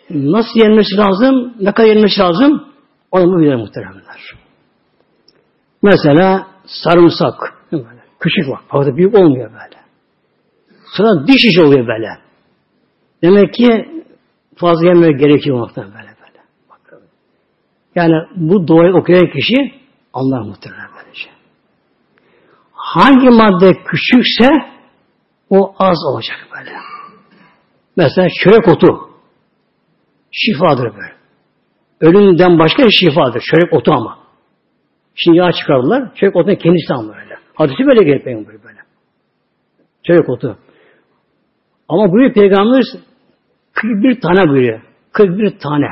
Nasıl yenmesi lazım? Ne kadar yenmesi lazım? Onu bilir muhteremler. Mesela sarımsak. Küçük var. Fazla büyük olmuyor böyle. Sonra diş iş oluyor böyle. Demek ki fazla yemek gerekiyor muhtemelen böyle böyle. Yani bu duayı okuyan kişi Allah muhtemelen böylece. Hangi madde küçükse o az olacak böyle. Mesela çörek otu şifadır böyle. Ölümden başka şifadır. Çörek otu ama. Şimdi yağ çıkardılar. Çörek otunun kendisi ama böyle. Hadisi böyle gelip böyle böyle. Çörek otu. Ama buyuruyor Peygamber 41 tane buyuruyor. 41 tane.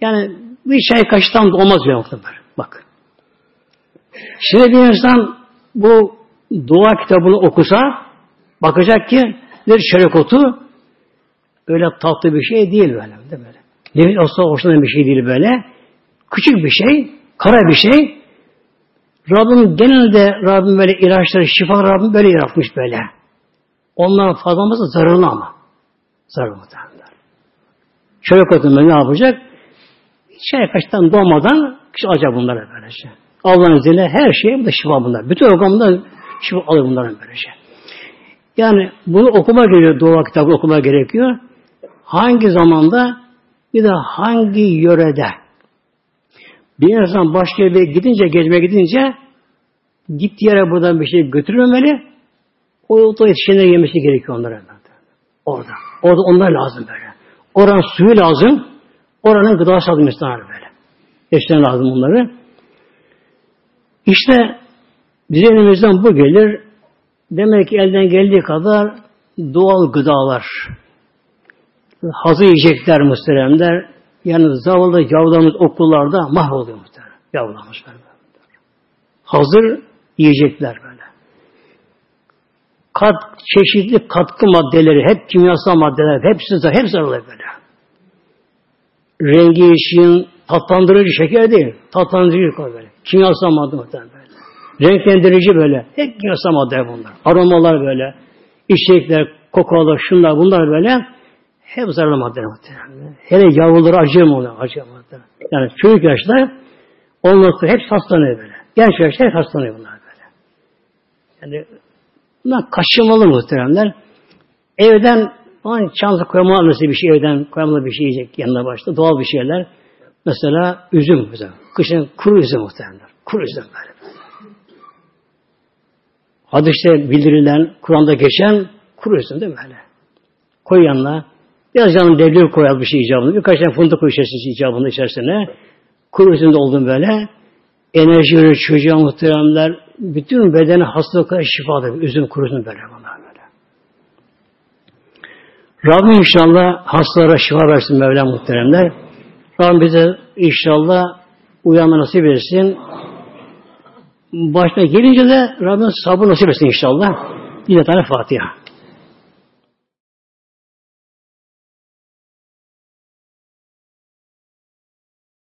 Yani Bir çay kaşıktan da olmaz diyor muhtemelen. Bak. Şimdi bir insan bu dua kitabını okusa bakacak ki bir çörek otu öyle tatlı bir şey değil böyle. Değil böyle. Nefis olsa hoşlanan bir şey değil böyle. Küçük bir şey, kara bir şey. Rabbim genelde Rabbim böyle ilaçları, şifa Rabbim böyle yaratmış böyle. Ondan fazla olmasa zararlı ama. Zararlı muhtemelen. Çörek otu ne yapacak? Çay kaçtan doğmadan kişi alacak bunları böylece. Allah'ın izniyle her şey bu da şifa bunlar. Bütün organında şifa alır bunların böylece. Yani bunu okuma gerekiyor, dua kitabı okuma gerekiyor. Hangi zamanda bir de hangi yörede bir insan başka bir gidince, gezmeye gidince gittiği yere buradan bir şey götürmemeli. O da yetişenler yemesi gerekiyor onlara. Orada. Orada onlar lazım böyle. Oranın suyu lazım. Oranın gıdası lazım insanlar böyle. Yetişenler lazım onları. İşte bize elimizden bu gelir. Demek ki elden geldiği kadar doğal gıdalar, hazır yiyecekler muhteremler, yani zavallı yavrularımız okullarda mahvoluyor muhterem. Yavrularımız böyle. Hazır yiyecekler böyle. Kat, çeşitli katkı maddeleri, hep kimyasal maddeler, hepsi, hepsi zararlı böyle. Rengi için tatlandırıcı şeker değil, tatlandırıcı böyle. Kimyasal madde muhtemelen böyle. Renklendirici böyle. Hep kimyasal madde bunlar. Aromalar böyle. İçecekler, kokalar, şunlar, bunlar böyle. Hep zararlı maddeler muhtemelen. Hele yavruları acıyor mu? Acıyor muhtemelen. Yani çocuk yaşta onları hep hastanıyor böyle. Genç yaşta hep hastanıyor bunlar böyle. Yani bunlar kaçınmalı muhteremler. Evden hani çansı koymalı bir şey evden koymalı bir şey yiyecek yanına başta. Doğal bir şeyler. Mesela üzüm mesela. Kışın kuru üzüm muhteremler. Kuru üzüm böyle. Hadiste bildirilen, Kur'an'da geçen kuru üzüm değil mi böyle? Koy yanına. Biraz canım devlet koyar bir şey icabında. Birkaç tane fındık koy içerisinde icabında içerisine. Kuru üzümde oldum böyle. Enerji verir çocuğa muhteremler. Bütün bedeni hastalıklara. Üzüm kuru üzüm böyle bunlar böyle. Rabbim inşallah hastalara şifa versin Mevlam muhteremler. Rabbim bize inşallah uyanma nasip etsin. Başına gelince de Rabbim sabır nasip etsin inşallah. Bir tane Fatiha.